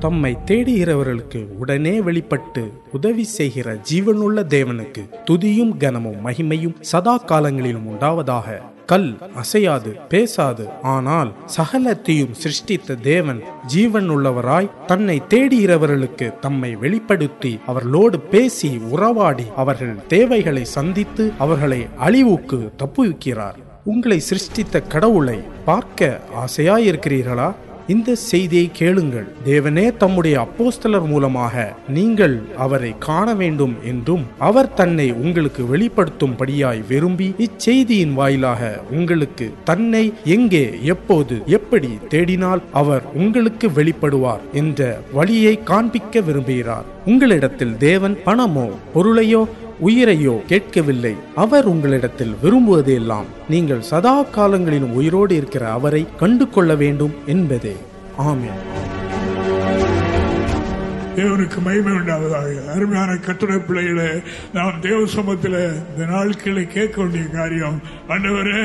தம்மை தேடுகிறவர்களுக்கு உடனே வெளிப்பட்டு உதவி செய்கிற ஜீவனுள்ள தேவனுக்கு துதியும் கனமும் மகிமையும் சதா காலங்களிலும் உண்டாவதாக. கல் அசையாது பேசாது. ஆனால் சகலத்தையும் சிருஷ்டித்த தேவன் ஜீவன் உள்ளவராய் தன்னை தேடுகிறவர்களுக்கு தம்மை வெளிப்படுத்தி அவர்களோடு பேசி உறவாடி அவர்கள் தேவைகளை சந்தித்து அவர்களை அழிவுக்கு தப்புவிக்கிறார். உங்களை சிருஷ்டித்த கடவுளை பார்க்க ஆசையாயிருக்கிறீர்களா? இந்த செய்தியை கேளுங்கள். தேவனே தம்முடைய அப்போஸ்தலர் மூலமாக நீங்கள் அவரை காண வேண்டும் என்றும் அவர் தன்னை உங்களுக்கு வெளிப்படுத்தும்படியாய் விரும்பி இச்செய்தியின் வாயிலாக உங்களுக்கு தன்னை எங்கே எப்போது எப்படி தேடினால் அவர் உங்களுக்கு வெளிப்படுவார் என்ற வழியை காண்பிக்க விரும்புகிறார். உங்களிடத்தில் தேவன் பணமோ பொருளையோ உயிரையோ கேட்கவில்லை. அவர் உங்களிடத்தில் விரும்புவது எல்லாம் நீங்கள் சதா காலங்களிலும் உயிரோடு இருக்கிற அவரை கண்டு கொள்ள வேண்டும் என்பதே. ஆமேன். தேவனுக்கு மகிமை உண்டாவதாக. அருமையான கட்டுரை பிள்ளைகளே நாம் தேவ சமூகத்தில் இந்த நாட்களை கேட்க வேண்டிய காரியம் அண்டவரே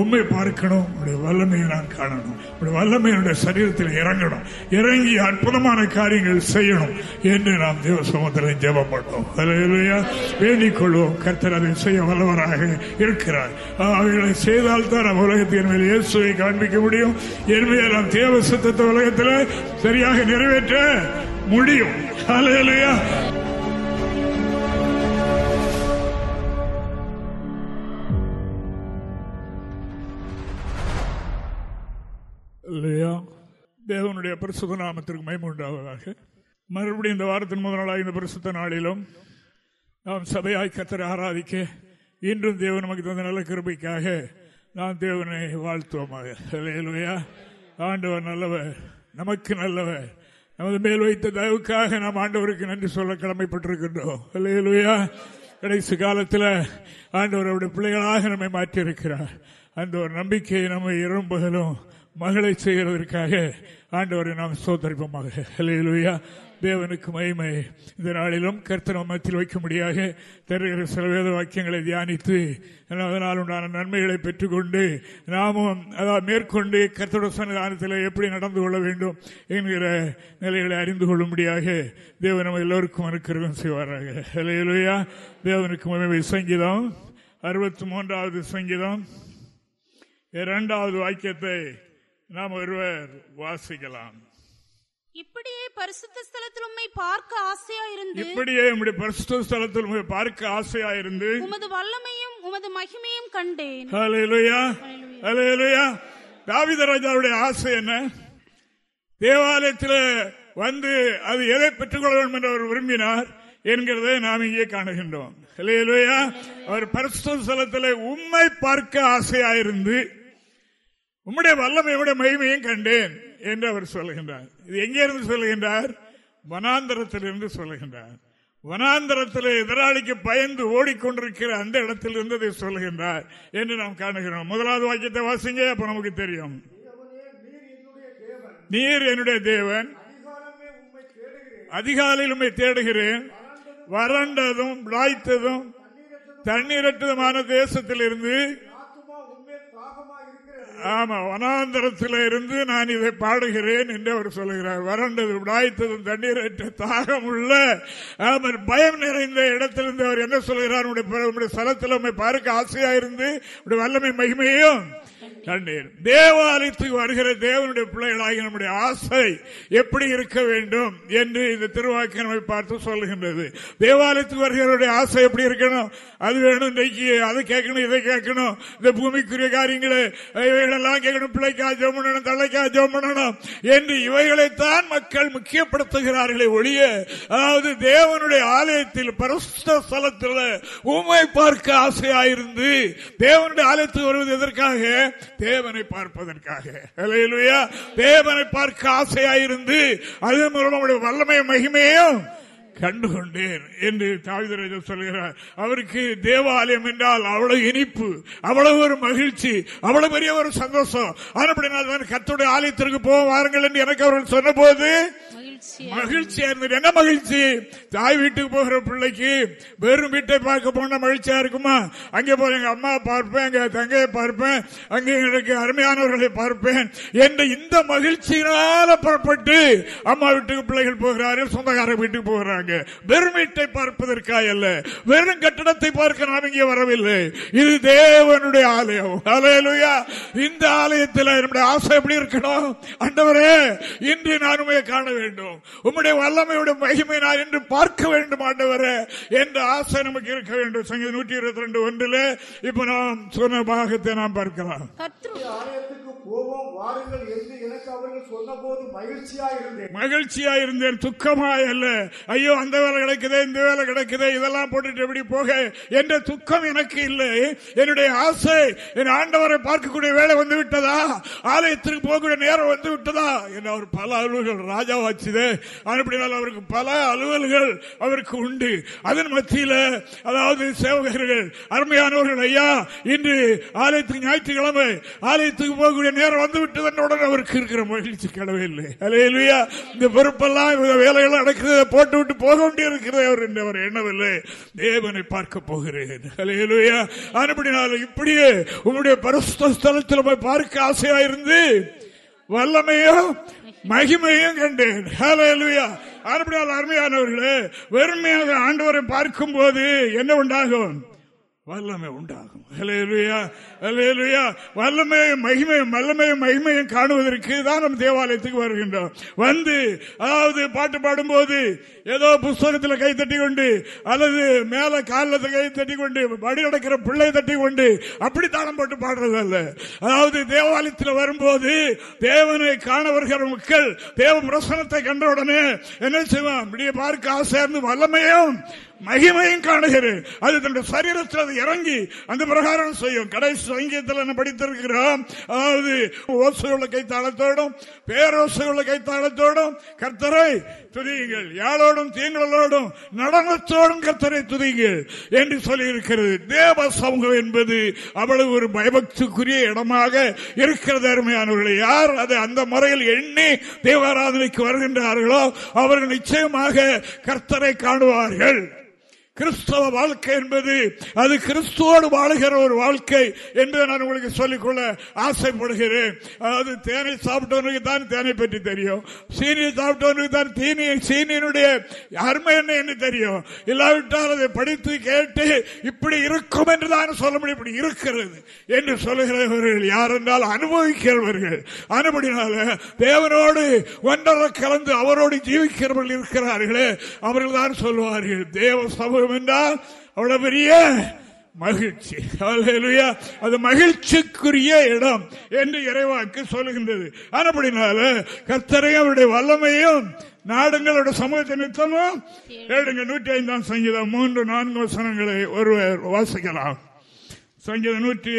உண்மை பார்க்கணும். உடைய வல்லமையை நான் காணணும். உடைய வல்லமையுடைய சரீரத்தில் இறங்கணும். இறங்கி அற்புதமான காரியங்கள் செய்யணும் என்று நாம் தேவ சமூகத்தில் ஜெபம் பண்ணோம் அல்லேலூயா வேண்டிக் கொள்வோம். கர்த்தர் அதை செய்ய வல்லவராக இருக்கிறார். அவைகளை செய்தால் தான் உலகத்தின் மேல் இயேசுவை காண்பிக்க முடியும். என்பதை நாம் தேவ சத்தத்தை உலகத்தில் சரியாக நிறைவேற்ற முடியும். அல்லேலூயா இல்லையா தேவனுடைய பரிசுத்த நாமத்திற்கு மைமுண்டாவதாக. உண்டாவதாக மறுபடியும் இந்த வாரத்தின் முதல் நாளாக இந்த பரிசுத்த நாளிலும் நாம் சபையாய் கத்தரை ஆராதிக்க இன்றும் தேவன் நமக்கு தந்த நல்ல கிருபைக்காக நாம் தேவனை வாழ்த்துவோமாக. இல்லையா ஆண்டவர் நல்லவர் நமக்கு நல்லவர். நமது மேல் வைத்த தயவுக்காக நாம் ஆண்டவருக்கு நன்றி சொல்ல கடமைப்பட்டிருக்கின்றோம். இல்லையா கடைசி காலத்தில் ஆண்டவர் அவருடைய பிள்ளைகளாக நம்மை மாற்றியிருக்கிறார். அந்த ஒரு நம்பிக்கையை நம்ம இரம்பகலும் மகளை செய்கிறதற்காக ஆண்டவரை நாம் சோதரிப்போமாக இல்லையா தேவனுக்கு மகிமை. இந்த நாளிலும் கர்த்தன மத்தியில் வைக்கும்படியாக தருகிற சில வேத வாக்கியங்களை தியானித்து அதனால் உண்டான நன்மைகளை பெற்றுக்கொண்டு நாமும் அதாவது மேற்கொண்டு கர்த்தரோட சன்னிதானத்தில் எப்படி நடந்து கொள்ள வேண்டும் என்கிற நிலைகளை அறிந்து கொள்ளும்படியாக தேவன் நம்ம எல்லோருக்கும் அனுக்கிறதும் செய்வாராக. இல்லையா தேவனுக்கு மகிமை. சங்கீதம் அறுபத்தி மூன்றாவது சங்கீதம். இரண்டாவது வாக்கியத்தை நாம் ஒருவர் வாசிக்கலாம். இப்படியே பரிசுத்த ஸ்தலத்தில் உம்மை பார்க்க ஆசையா இருந்து இப்படியே உம்முடைய பரிசுத்த ஸ்தலத்தில் உம்மை பார்க்க ஆசையா இருந்து உமது வல்லமையும் உமது மகிமையும் கண்டேன். ஹalleluya ஹalleluya. தாவீது ராஜாவுடைய ஆசை என்ன? தேவாலயத்தில் வந்து அது எதை பெற்றுக்கொள்ள வேண்டும் என்று அவர் விரும்பினார் என்கிறதை நாம் இங்கே காணுகின்றோம். ஹalleluya. அவர் பரிசுத்த ஸ்தலத்தில் உம்மை பார்க்க ஆசையாயிருந்து உம்முடைய வல்லமையுடைய மகிமையும் கண்டேன். என்று அவர் சொல்லுகின்றார். இது எங்கே இருந்து சொல்லுகின்றார்? வனாந்தரத்திலிருந்து சொல்லுகின்றார். வனாந்தரத்தில் எதிராளிக்கு பயந்து ஓடிக்கொண்டிருக்கிற அந்த இடத்தில் இருந்து அதை சொல்லுகின்றார் என்று நாம் காணுகிறோம். முதலாவது வாக்கியத்தை வாசிங்க அப்ப நமக்கு தெரியும். நீர் என்னுடைய தேவன். அதிகாலையில் உண்மை தேடுகிறேன். வறண்டதும் வாய்த்ததும் தண்ணீரற்றதுமான தேசத்திலிருந்து ஆமா வனாந்தரத்தில் இருந்து நான் இதை பாடுகிறேன் என்று அவர் சொல்லுகிறார். வறண்டது விடாய்த்ததும் தண்ணீரற்ற தாகம் உள்ள அவர் பயம் நிறைந்த இடத்திலிருந்து அவர் என்ன சொல்கிறார் உடைய ஸ்தலத்தில் உண்மை பார்க்க ஆசையா இருந்து வல்லமை மகிமையும் கண்டேன் தேவாலயத்துக்கு வருகிற தேவனுடைய பிள்ளைகளாகி நம்முடைய ஆசை எப்படி இருக்க வேண்டும் என்று இந்த திருவாக்கிய நம்மை பார்த்து சொல்லுகின்றது. தேவாலயத்துக்கு வருகிறவருடைய ஆசை எப்படி இருக்கணும்? அது வேணும் இன்றைக்கு அதை கேட்கணும் இதை கேட்கணும். இந்த பூமிக்குரிய காரியங்களை இவைகளெல்லாம் கேட்கணும். பிள்ளைக்கா ஜோம் பண்ணணும் தள்ளைக்கா ஜோம் பண்ணணும் என்று இவைகளைத்தான் மக்கள் முக்கியப்படுத்துகிறார்களே ஒழிய அதாவது தேவனுடைய ஆலயத்தில் பரஸ்த ஸ்தலத்தில் உண்மை பார்க்க ஆசையாயிருந்து தேவனுடைய ஆலயத்துக்கு வருவது எதற்காக? தேவனை பார்ப்பதற்காக. தேவனை பார்க்க ஆசையாயிருந்து அது மூலம் வல்லமை மகிமையும் கண்டுகொண்டேன் என்று தாவிதராஜர் சொல்கிறார். அவருக்கு தேவாலயம் என்றால் அவ்வளவு இனிப்பு அவ்வளவு ஒரு மகிழ்ச்சி அவ்வளவு பெரிய ஒரு சந்தோஷம். ஆனால் தான் கத்துடைய ஆலயத்திற்கு போக வாருங்கள் என்று எனக்கு அவர்கள் சொன்ன போது மகிழ்ச்சியா இருந்தது என்ன மகிழ்ச்சி? தாய் வீட்டுக்கு போகிற பிள்ளைக்கு வெறும் வீட்டை பார்க்க போனா மகிழ்ச்சியா இருக்குமா? அங்கே போய் எங்க அம்மா பார்ப்பேன் எங்க தங்கையை பார்ப்பேன் அங்கே எனக்கு அருமையானவர்களை பார்ப்பேன் என்ற இந்த மகிழ்ச்சியினால புறப்பட்டு அம்மா வீட்டுக்கு பிள்ளைகள் போகிறார்கள் சொந்தக்கார வீட்டுக்கு போகிறாங்க. வெறும் வீட்டை பார்ப்பதற்காக அல்ல வெறும் கட்டடத்தை பார்க்க நாம் இங்கே வரவில்லை. இது தேவனுடைய ஆலயம். அலையலுயா இந்த ஆலயத்தில் என்னுடைய ஆசை எப்படி இருக்கணும்? அண்டவரே இன்று நான் உண்மையை காண வேண்டும். உம்முடைய வல்லமையுடைய மகிமை நான் இன்று பார்க்க வேண்டும் ஆண்டவரே என்ற ஆசை நமக்கு இருக்க வேண்டும். சங்கீதம் நூற்றி இருபத்தி ரெண்டு ஒன்றில் இப்ப நாம் சொன்ன பாகத்தை நாம் பார்க்கலாம். போவோம் வாருங்கள் என்று எனக்கு அவர்கள் சொன்னபோது மகிழ்ச்சியா இருந்தேன் மகிழ்ச்சியா இருந்தேன் துக்கமாய் அல்ல. ஐயோ அந்த வேலை கிடைக்குதே இந்த வேலை கிடைக்குதே இதெல்லாம் போட்டுட்டு எப்படி போக? என்ற துக்கம் எனக்கு இல்லை. என்னுடைய ஆசை என் ஆண்டவரை பார்க்கக்கூடிய வேலை வந்து விட்டதா? ஆலயத்திற்கு போகக்கூடிய நேரம் வந்து விட்டதா? என்று அவர் பல அலுவல்கள் ராஜாவாச்சுதே அப்படினால் அவருக்கு பல அலுவல்கள் அவருக்கு உண்டு. அதன் மத்தியில அதாவது சேவகர்கள் அருமையானவர்கள் ஐயா இன்று ஆலயத்துக்கு ஞாயிற்றுக்கிழமை ஆலயத்துக்கு போகக்கூடிய நேரம் வந்து விட்டதன் உடனே அவருக்கு இருக்கிற மகிழ்ச்சி கிடவே இல்லை. அலையிலுயா இந்த பொறுப்பெல்லாம் இவங்க வேலைகள் நடக்கிறத போட்டு விட்டு போக வேண்டியிருக்கிறது அவர் என்று அவர் எண்ணவில்லை. தேவனை பார்க்க போகிறேன். அலையிலுயா அப்படினாலும் இப்படியே உங்களுடைய பரிசுத்த ஸ்தலத்தில் போய் பார்க்க ஆசையா இருந்து மகிமையும் கண்டேன். ஹalleluya அருமையானவர்களே வெறுமையாக ஆண்டவரை பார்க்கும் போது என்ன உண்டாகும்? வல்லமை உண்டாகும். ஹalleluya ஹalleluya வல்லமையும் மகிமையும் வல்லமையும் மகிமையும் காணுவதற்கு தான் நம்ம தேவாலயத்துக்கு வருகின்றோம். வந்து அதாவது பாட்டு பாடும்போது ஏதோ புஸ்தகத்தில் கை தட்டி கொண்டு அல்லது மேல காலில் கை தட்டி கொண்டு வடி நடக்கிற பிள்ளை தட்டி கொண்டு அப்படி தானம் போட்டு பாடுறது அல்ல அதாவது தேவாலயத்தில் வரும்போது தேவனை காண வருகிற மக்கள் தேவ பிரசனத்தை கண்ட உடனே என்ன செய்வான்? இப்படியே பார்க்க ஆசை வல்லமையும் மகிமையும் காணுகிறேன் அது தன்னுடைய சரீரத்தில் அது இறங்கி அந்த பிரகாரம் செய்யும். கடைசி சங்கீதத்தில் என்ன படித்திருக்கிறோம். அதாவது ஓசையுள்ள கைத்தாளத்தோடும் பேரோசையுள்ள கைத்தாளத்தோடும் கர்த்தரை துதியுங்கள். யாழோடும் தீங்களோடும் நடனத்தோடும் கர்த்தரை துதியுங்கள் என்று சொல்லியிருக்கிறது. தேவ சமூகம் என்பது அவ்வளவு ஒரு பயபக்திக்குரிய இடமாக இருக்கிறது அருமையானவர்கள். யார் அதை அந்த முறையில் எண்ணி தேவாராதனைக்கு வருகின்றார்களோ அவர்கள் நிச்சயமாக கர்த்தரை காணுவார்கள். கிறிஸ்தவ வாழ்க்கை என்பது அது கிறிஸ்துவோடு வாழுகிற ஒரு வாழ்க்கை என்று நான் உங்களுக்கு சொல்லிக்கொள்ள ஆசைப்படுகிறேன். அதாவது தேனை சாப்பிட்டவனுக்கு தான் தேனை பற்றி தெரியும். சீனியை சாப்பிட்டவனுக்கு தான் தீனி சீனியினுடைய அருமை என்ன என்று தெரியும். இல்லாவிட்டால் அதை படித்து கேட்டு இப்படி இருக்கும் என்று தான் சொல்ல முடியும். இப்படி இருக்கிறது என்று சொல்லுகிறவர்கள் யார் என்றால் அனுபவிக்கிறவர்கள். அனுபடினால தேவனோடு ஒன்றரை கலந்து அவரோடு ஜீவிக்கிறவர்கள் இருக்கிறார்களே. அவர்கள் தான் சொல்லுவார்கள் தேவ சமூக சமூகம் என்றால் அவ்வளவு பெரிய மகிழ்ச்சி. ஹalleluya. அது மகிழ்ச்சிக்குரிய இடம் என்று இறைவாக்கு சொல்லுகின்றது. அப்படினால கர்த்தரையும் அவருடைய வல்லமையும் நாடுங்களோட சமூகத்தை நிறுத்தமும் ஏடுங்க நூற்றி ஐந்தாம் சங்கீதம் மூன்று நான்கு வசனங்களை ஒருவர் வாசிக்கலாம். சங்கீதம் நூற்றி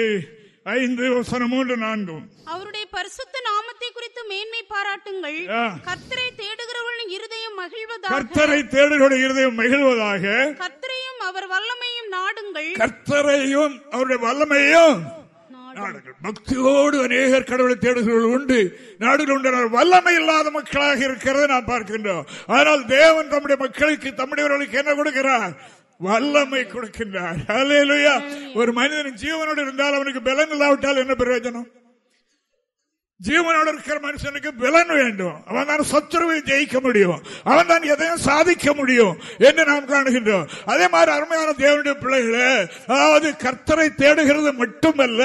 ஐந்து வசனம் மூன்று நான்கும் அவருடைய பரிசுத்த நாமத்தை குறித்து மேன்மை பாராட்டுங்கள். கர்த்தரை தேடுகிறவர்களின் இருதயம் மகிழ்வதாக. கர்த்தரை தேடுகிற இருதயம் மகிழ்வதாக. கர்த்தரையும் அவர் வல்லமையும் நாடுங்கள். கர்த்தரையும் அவருடைய வல்லமையும் நாடு- நாடுகள் பக்தியோடு அநேகர் கடவுளை தேடுகிறவர்கள் உண்டு. நாடுகள் உண்டு. வல்லமை இல்லாத மக்களாக இருக்கிறதை நாம் பார்க்கின்றோம். ஆனால் தேவன் தம்முடைய மக்களுக்கு தம்முடையவர்களுக்கு என்ன கொடுக்கிறார்? வல்லமை கொடுக்கின்றார். ஒரு மனிதன் ஜீவனோடு இருந்தால் அவனுக்கு பலன் இல்லாவிட்டால் என்ன பிரயோஜனம்? ஜீவனோடு இருக்கிற மனுஷனுக்கு பலன் வேண்டும். அவன் தான் சத்துருவை ஜெயிக்க முடியும். அவன் தான் எதையும் சாதிக்க முடியும் என்று நாம் காணுகின்றோம். அதே மாதிரி அருமையான தேவனுடைய பிள்ளைகளே அதாவது கர்த்தரை தேடுகிறது மட்டுமல்ல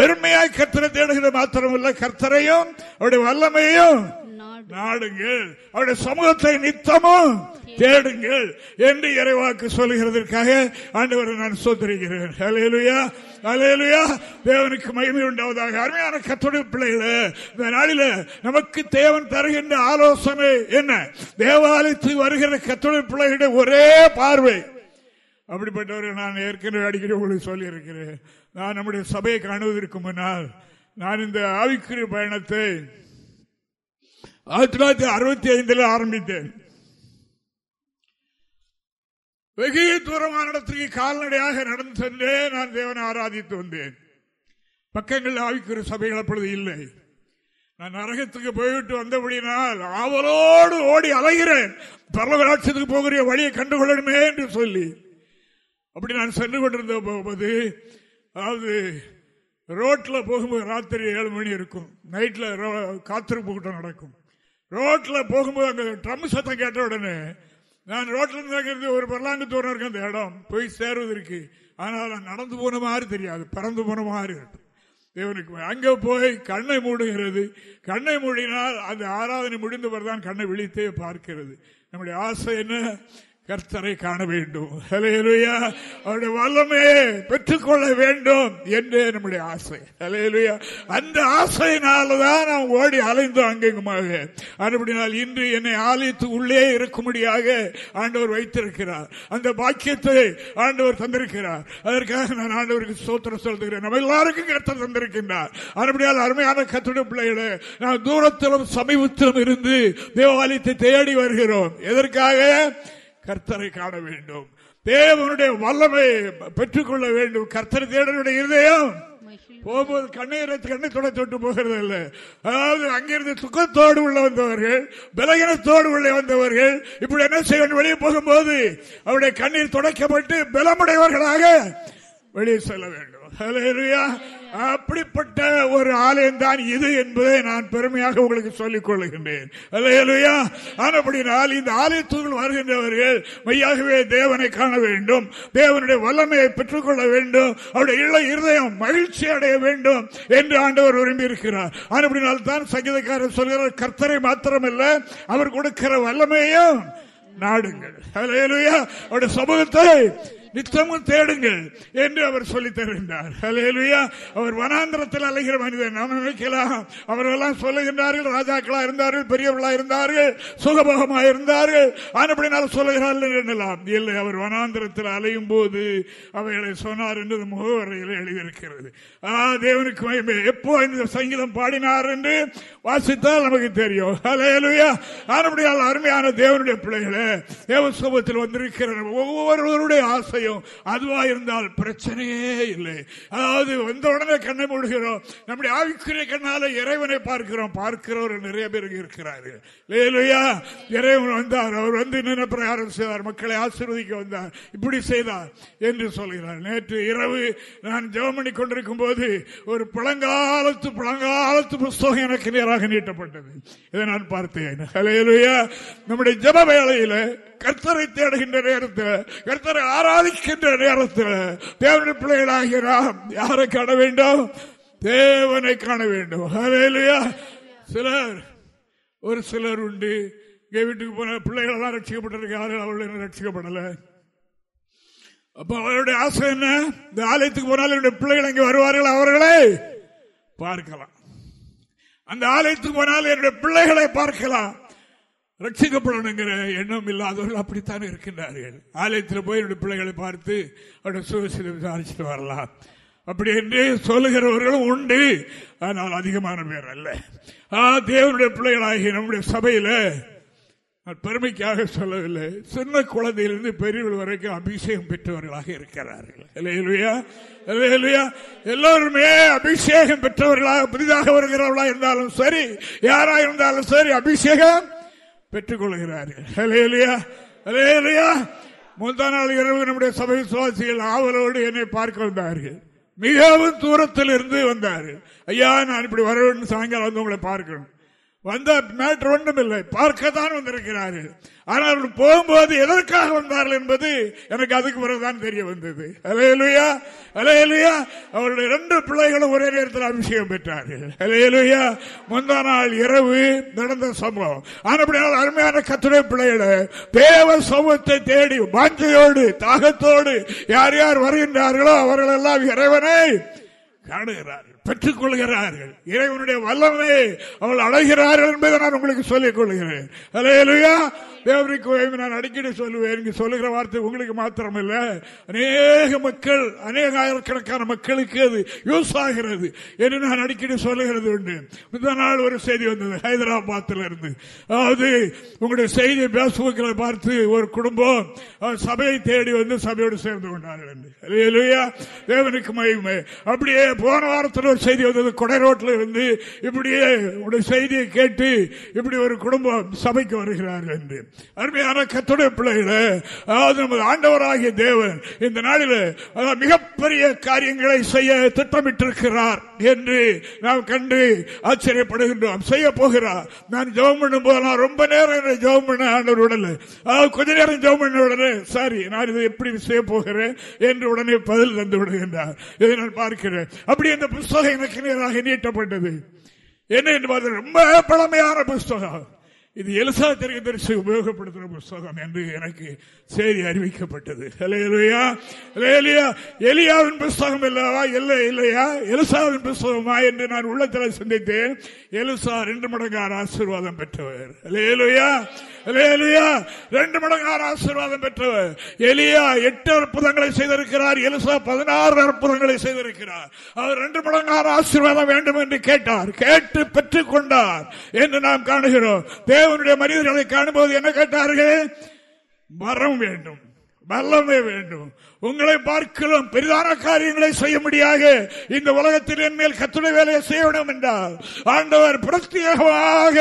வெறுமையாய் கர்த்தரை தேடுகிறது மாத்திரமல்ல கர்த்தரையும் அவருடைய வல்லமையும் நாடு. நாடுங்கள். அவருடைய சமூகத்தை நித்தமும் தேடுங்கள் என்று இறைவாக்கு சொல்லுகிறதற்காக ஆண்டவரை நான் சோதரிக்கிறேன். அலையலுயா அலையலுயா தேவனுக்கு மகிமை உண்டாவதாக. அருமையான கத்தோடைய பிள்ளைகளே இந்த நாளில நமக்கு தேவன் தருகின்ற ஆலோசனை என்ன? தேவாலயத்துக்கு வருகிற கத்தோடைய பிள்ளைகளுடைய ஒரே பார்வை. அப்படிப்பட்டவரை நான் ஏற்கனவே அடிக்கடி உங்களுக்கு சொல்லியிருக்கிறேன். நான் நம்முடைய சபையை காணுவதற்கு முன்னால் நான் இந்த ஆவிக்குரிய பயணத்தை ஆயிரத்தி தொள்ளாயிரத்தி அறுபத்தி ஐந்தில் ஆரம்பித்தேன். வெகு தூரமான இடத்திற்கு கால்நடையாக நடந்து சென்றே நான் தேவனை ஆராதித்து வந்தேன். பக்கங்களில் ஆவிக்குரிய சபைகள் அப்பொழுது இல்லை. நான் நரகத்துக்கு போய்விட்டு வந்தபடினால் ஆவலோடு ஓடி அலைகிறேன். பரவராட்சத்துக்கு போகிற வழியை கண்டுகொள்ளணுமே என்று சொல்லி. அப்படி நான் சென்று கொண்டிருந்த போது அதாவது ரோட்டில் போகும்போது ராத்திரி ஏழு மணி இருக்கும். நைட்டில் காத்திருப்பு கூட்டம் நடக்கும். ரோட்டில் போகும்போது அங்கே ட்ரம் சத்தம் கேட்ட உடனே நான் ரோட்டில் இருந்து ஒரு பல்லாங்கு தூரம் இருக்கு அந்த இடம். போய் சேருவதற்கு ஆனால் நடந்து போன மாதிரி தெரியாது. பறந்து போன மாதிரி இருக்கும் தேவனுக்கு அங்க போய் கண்ணை மூடுகிறது. கண்ணை மூடினால் அந்த ஆராதனை முடிந்தவர் தான் கண்ணை விழித்தே பார்க்கிறது. நம்முடைய ஆசை என்ன? கர்த்தரை காண வேண்டும். அவருடைய வல்லமையை பெற்றுக்கொள்ள வேண்டும் என்று நம்முடைய ஆசை. ஹலேலுயா அந்த ஆசையினால்தான் நாம் ஓடி அலைந்தோம் அங்கெங்குமாக. அப்படினால் இன்று என்னை ஆலயத்து உள்ளே இருக்கும்படியாக ஆண்டவர் வைத்திருக்கிறார். அந்த பாக்கியத்தை ஆண்டவர் தந்திருக்கிறார். அதற்காக நான் ஆண்டவருக்கு சோத்திரம் சொல்கிறேன் நம்ம எல்லாருக்கும் கர்த்தர் தந்திருக்கின்றார். அப்படியால் அருமையான கத்துடைய பிள்ளைகளை நான் தூரத்திலும் சமீபத்திலும் இருந்து தேவாலயத்தை தேடி வருகிறோம். எதற்காக? கர்த்தரை காண வேண்டும். தேவனுடைய வல்லமை பெற்றுக்கொள்ள வேண்டும். கர்த்தர் தேடனுடைய இருதயம். போகும்போது கண்ணீரை கண்ணை துடை தொட்டு போகிறது இல்லை அதாவது அங்கிருந்து சுக்கத்தோடு உள்ள வந்தவர்கள் பலகீனத்தோடு உள்ள வந்தவர்கள் இப்படி என்ன செய்ய வெளியே போகும்போது அவருடைய கண்ணீர் துடைக்கப்பட்டு பலமுடையவர்களாக வெளியே செல்ல வேண்டும். அப்படிப்பட்ட ஒரு ஆலயம் தான் இது என்பதை நான் பெருமையாக உங்களுக்கு சொல்லிக் கொள்ளுகின்றேன் ஆனப்படினால் இந்த ஆலயத்துக்குள் வருகின்றவர்கள் மையாகவே தேவனை காண வேண்டும். தேவனுடைய வல்லமையை பெற்றுக்கொள்ள வேண்டும். அவருடைய இள இருதயம் மகிழ்ச்சி அடைய வேண்டும் என்று ஆண்டவர் விரும்பி இருக்கிறார் அப்படினால் தான் சங்கீதக்காரர் சொல்கிறார் கர்த்தரை மாத்திரமல்ல அவர் கொடுக்கிற வல்லமையும் நாடுங்கள். அவருடைய சமூகத்தை நித்தமும் தேடுங்கள் என்று அவர் சொல்லி தருகின்றார். அவர் வனாந்திரத்தில் அலைகிற மனிதன். நாம் நினைக்கலாம். அவர்களெல்லாம் சொல்லுகின்றார்கள் ராஜாக்களா இருந்தார்கள் பெரியவர்களா இருந்தார்கள் சுகபோகமா இருந்தார்கள். ஆனப்படினால சொல்லுகிறார்கள் என்னலாம் இல்லை அவர் வனாந்திரத்தில் அலையும் போது அவைகளை சொன்னார் என்று முகவரையில் எழுதியிருக்கிறது. தேவனுக்கு எப்போ இந்த சங்கீதம் பாடினார் என்று வாசித்தால் நமக்கு தெரியும். ஆனப்படியால் அருமையான தேவனுடைய பிள்ளைகளை தேவ சுபத்தில் வந்திருக்கிற ஒவ்வொருவருடைய ஆசை முடியும். அதுவா இருந்தால் பிரச்சனையே இல்லை. அதாவது வந்த உடனே கண்ணை மூடுகிறோம். நம்முடைய ஆவிக்குரிய கண்ணால இறைவனை பார்க்கிறோம். பார்க்கிறவர் நிறைய பேர் இருக்கிறார்கள். இறைவன் வந்தார். அவர் வந்து என்ன பிரகாரம் செய்தார். மக்களை ஆசீர்வதிக்க வந்தார். இப்படி செய்தார் என்று சொல்கிறார். நேற்று இரவு நான் ஜெவமணி கொண்டிருக்கும் போது ஒரு பழங்காலத்து பழங்காலத்து புஸ்தகம் எனக்கு நேராக நீட்டப்பட்டது. இதை நான் பார்த்தேன். நம்முடைய ஜப வேலையில கர்த்தரை தேடுகின்ற நேரத்தில் கர்த்தரை ஆராதிக்கின்ற நேரத்தில் தேவனுடைய பிள்ளைகளாகிய நாம் யாரை காண வேண்டும்? தேவனை காண வேண்டும். சிலர் ஒரு சிலர் உண்டு. எங்கள் வீட்டுக்கு போன பிள்ளைகள் எல்லாம் ரட்சிக்கப்பட்டிருக்கார்கள் அவர்கள் ரட்சிக்கப்படலை. அப்ப அவருடைய ஆசை என்ன? இந்த ஆலயத்துக்கு போனால் என்னுடைய பிள்ளைகள் இங்கே வருவார்கள்? அவர்களை பார்க்கலாம். அந்த ஆலயத்துக்கு போனால் என்னுடைய பிள்ளைகளை பார்க்கலாம். ரட்சிக்கப்படணுங்கிற எண்ணம் இல்லாதவர்கள் அப்படித்தான் இருக்கின்றார்கள். ஆலயத்தில் போய் என்னுடைய பிள்ளைகளை பார்த்து அவருடைய சுகசிதை விசாரிச்சுட்டு வரலாம். அப்படி என்று சொல்லுகிறவர்களும் உண்டு. ஆனால் அதிகமான பேர் அல்ல. தேவனுடைய பிள்ளைகளாகிய நம்முடைய சபையில பெருமைக்காக சொல்லவில்லை. சின்ன குழந்தையிலிருந்து பெரியவர்கள் வரைக்கும் அபிஷேகம் பெற்றவர்களாக இருக்கிறார்கள். எல்லோருமே அபிஷேகம் பெற்றவர்களாக புதிதாக வருகிறவர்களா இருந்தாலும் சரி யாராக இருந்தாலும் சரி அபிஷேகம் பெற்றுக் கொள்கிறார்கள் முந்தா நாள் இரவு நம்முடைய சபை சுவாசிகள் ஆவலோடு என்னை பார்க்க வந்தார்கள். மிகவும் தூரத்தில் இருந்து வந்தார்கள். ஐயா நான் இப்படி வரவேன் சாயங்காலம் வந்து உங்களை பார்க்கணும். வந்த மேட்ரு ஒன்றும் இல்லை பார்க்கத்தான் வந்திருக்கிறார்கள் ஆனால் போகும்போது எதற்காக வந்தார்கள் என்பது எனக்கு அதுக்கு பிறகுதான் தெரிய வந்தது. அலையலுயா அலையலுயா அவருடைய ரெண்டு பிள்ளைகளும் ஒரே நேரத்தில் அபிஷேகம் பெற்றார்கள். அலையலுயா முந்தா நாள் இரவு நடந்த சம்பவம். ஆனால் அருமையான கத்துரை பிள்ளைகளை தேவ சமூகத்தை தேடி வாஞ்சையோடு தாகத்தோடு யார் யார் வருகின்றார்களோ அவர்கள் எல்லாம் இறைவனை காணுகிறார்கள். பெற்றுக் கொள்கிறார்கள் இறைவனுடைய வல்லமே அவள் அழைகிறார்கள் என்பதை நான் உங்களுக்கு சொல்லிக் கொள்கிறேன். தேவரிக்கு நான் அடிக்கடி சொல்லுவேன். சொல்லுகிற வார்த்தை உங்களுக்கு மாத்திரமல்ல. அநேக மக்கள் அநேக ஆயிரக்கணக்கான மக்களுக்கு அது யூஸ் ஆகிறது என்று நான் அடிக்கடி சொல்லுகிறது உண்டு. இந்த நாள் ஒரு செய்தி வந்தது ஹைதராபாத்தில் இருந்து அதாவது உங்களுடைய செய்தி பேஸ்புக்கில் பார்த்து ஒரு குடும்பம் சபையை தேடி வந்து சபையோடு சேர்ந்து கொண்டார்கள் தேவனுக்கு மகிமை. அப்படியே போன வாரத்தில் செய்தி வந்தது கொடை ரோட்ல இருந்து இப்படியே உடைய செய்தியை கேட்டு இப்படி ஒரு குடும்பம் சபைக்கு வருகிறார்கள் என்று. அருமையான கத்துடைய பிள்ளைகளை அதாவது நமது ஆண்டவராகிய தேவன் இந்த நாளில் மிகப்பெரிய காரியங்களை செய்ய திட்டமிட்டிருக்கிறார் என்று நாம் கண்டு ஆச்சரியப்படுகின்றோம். செய்ய போகிறார். நான் ஜெபம் பண்ணும் போது நான் ரொம்ப நேரம் ஜெபம் பண்ண ஆண்டவர் உடனே அதாவது கொஞ்ச நேரம் ஜெபம் பண்ண உடனே சாரி நான் இதை எப்படி செய்ய போகிறேன்? என்று உடனே பதில் தந்து விடுகின்றார். இதை நான் பார்க்கிறேன். அப்படி இந்த புஸ்தகம் எனக்கு நேராக நீட்டப்பட்டது. என்ன என்று பார்த்து ரொம்ப பழமையான புஸ்தகம். இது எலிசா தரிசி உபயோகப்படுத்துகிற புஸ்தகம் என்று எனக்கு செய்தி அறிவிக்கப்பட்டது. எலியாவின் புஸ்தகம் இல்லவா? இல்லை இல்லையா? எலுசாவின் புஸ்தகமா என்று நான் உள்ளத்தில் சிந்தித்தேன். எலுசா ரெண்டு மடங்கான ஆசீர்வாதம் பெற்றவர். ரெண்டு மடங்கான ஆசீர்வாதம் பெற்றவர். எலியா எட்டு அற்புதங்களை செய்திருக்கிறார். எலுசா பதினாறு அற்புதங்களை செய்திருக்கிறார். அவர் ரெண்டு மடங்கான ஆசீர்வாதம் வேண்டும் என்று கேட்டார். கேட்டு பெற்றுக் கொண்டார் என்று நாம் காணுகிறோம். தேவனுடைய மனிதர்களை காணும்போது என்ன கேட்டார்கள்? மரம் வேண்டும் வல்லமை வேண்டும். உங்களை பார்க்கலாம் பெரிதான காரியங்களை செய்ய முடியாது இந்த உலகத்தில் என் மேல் கத்துணை வேலையை செய்ய வேண்டும் என்றால் ஆண்டவர் பிரத்யேகமாக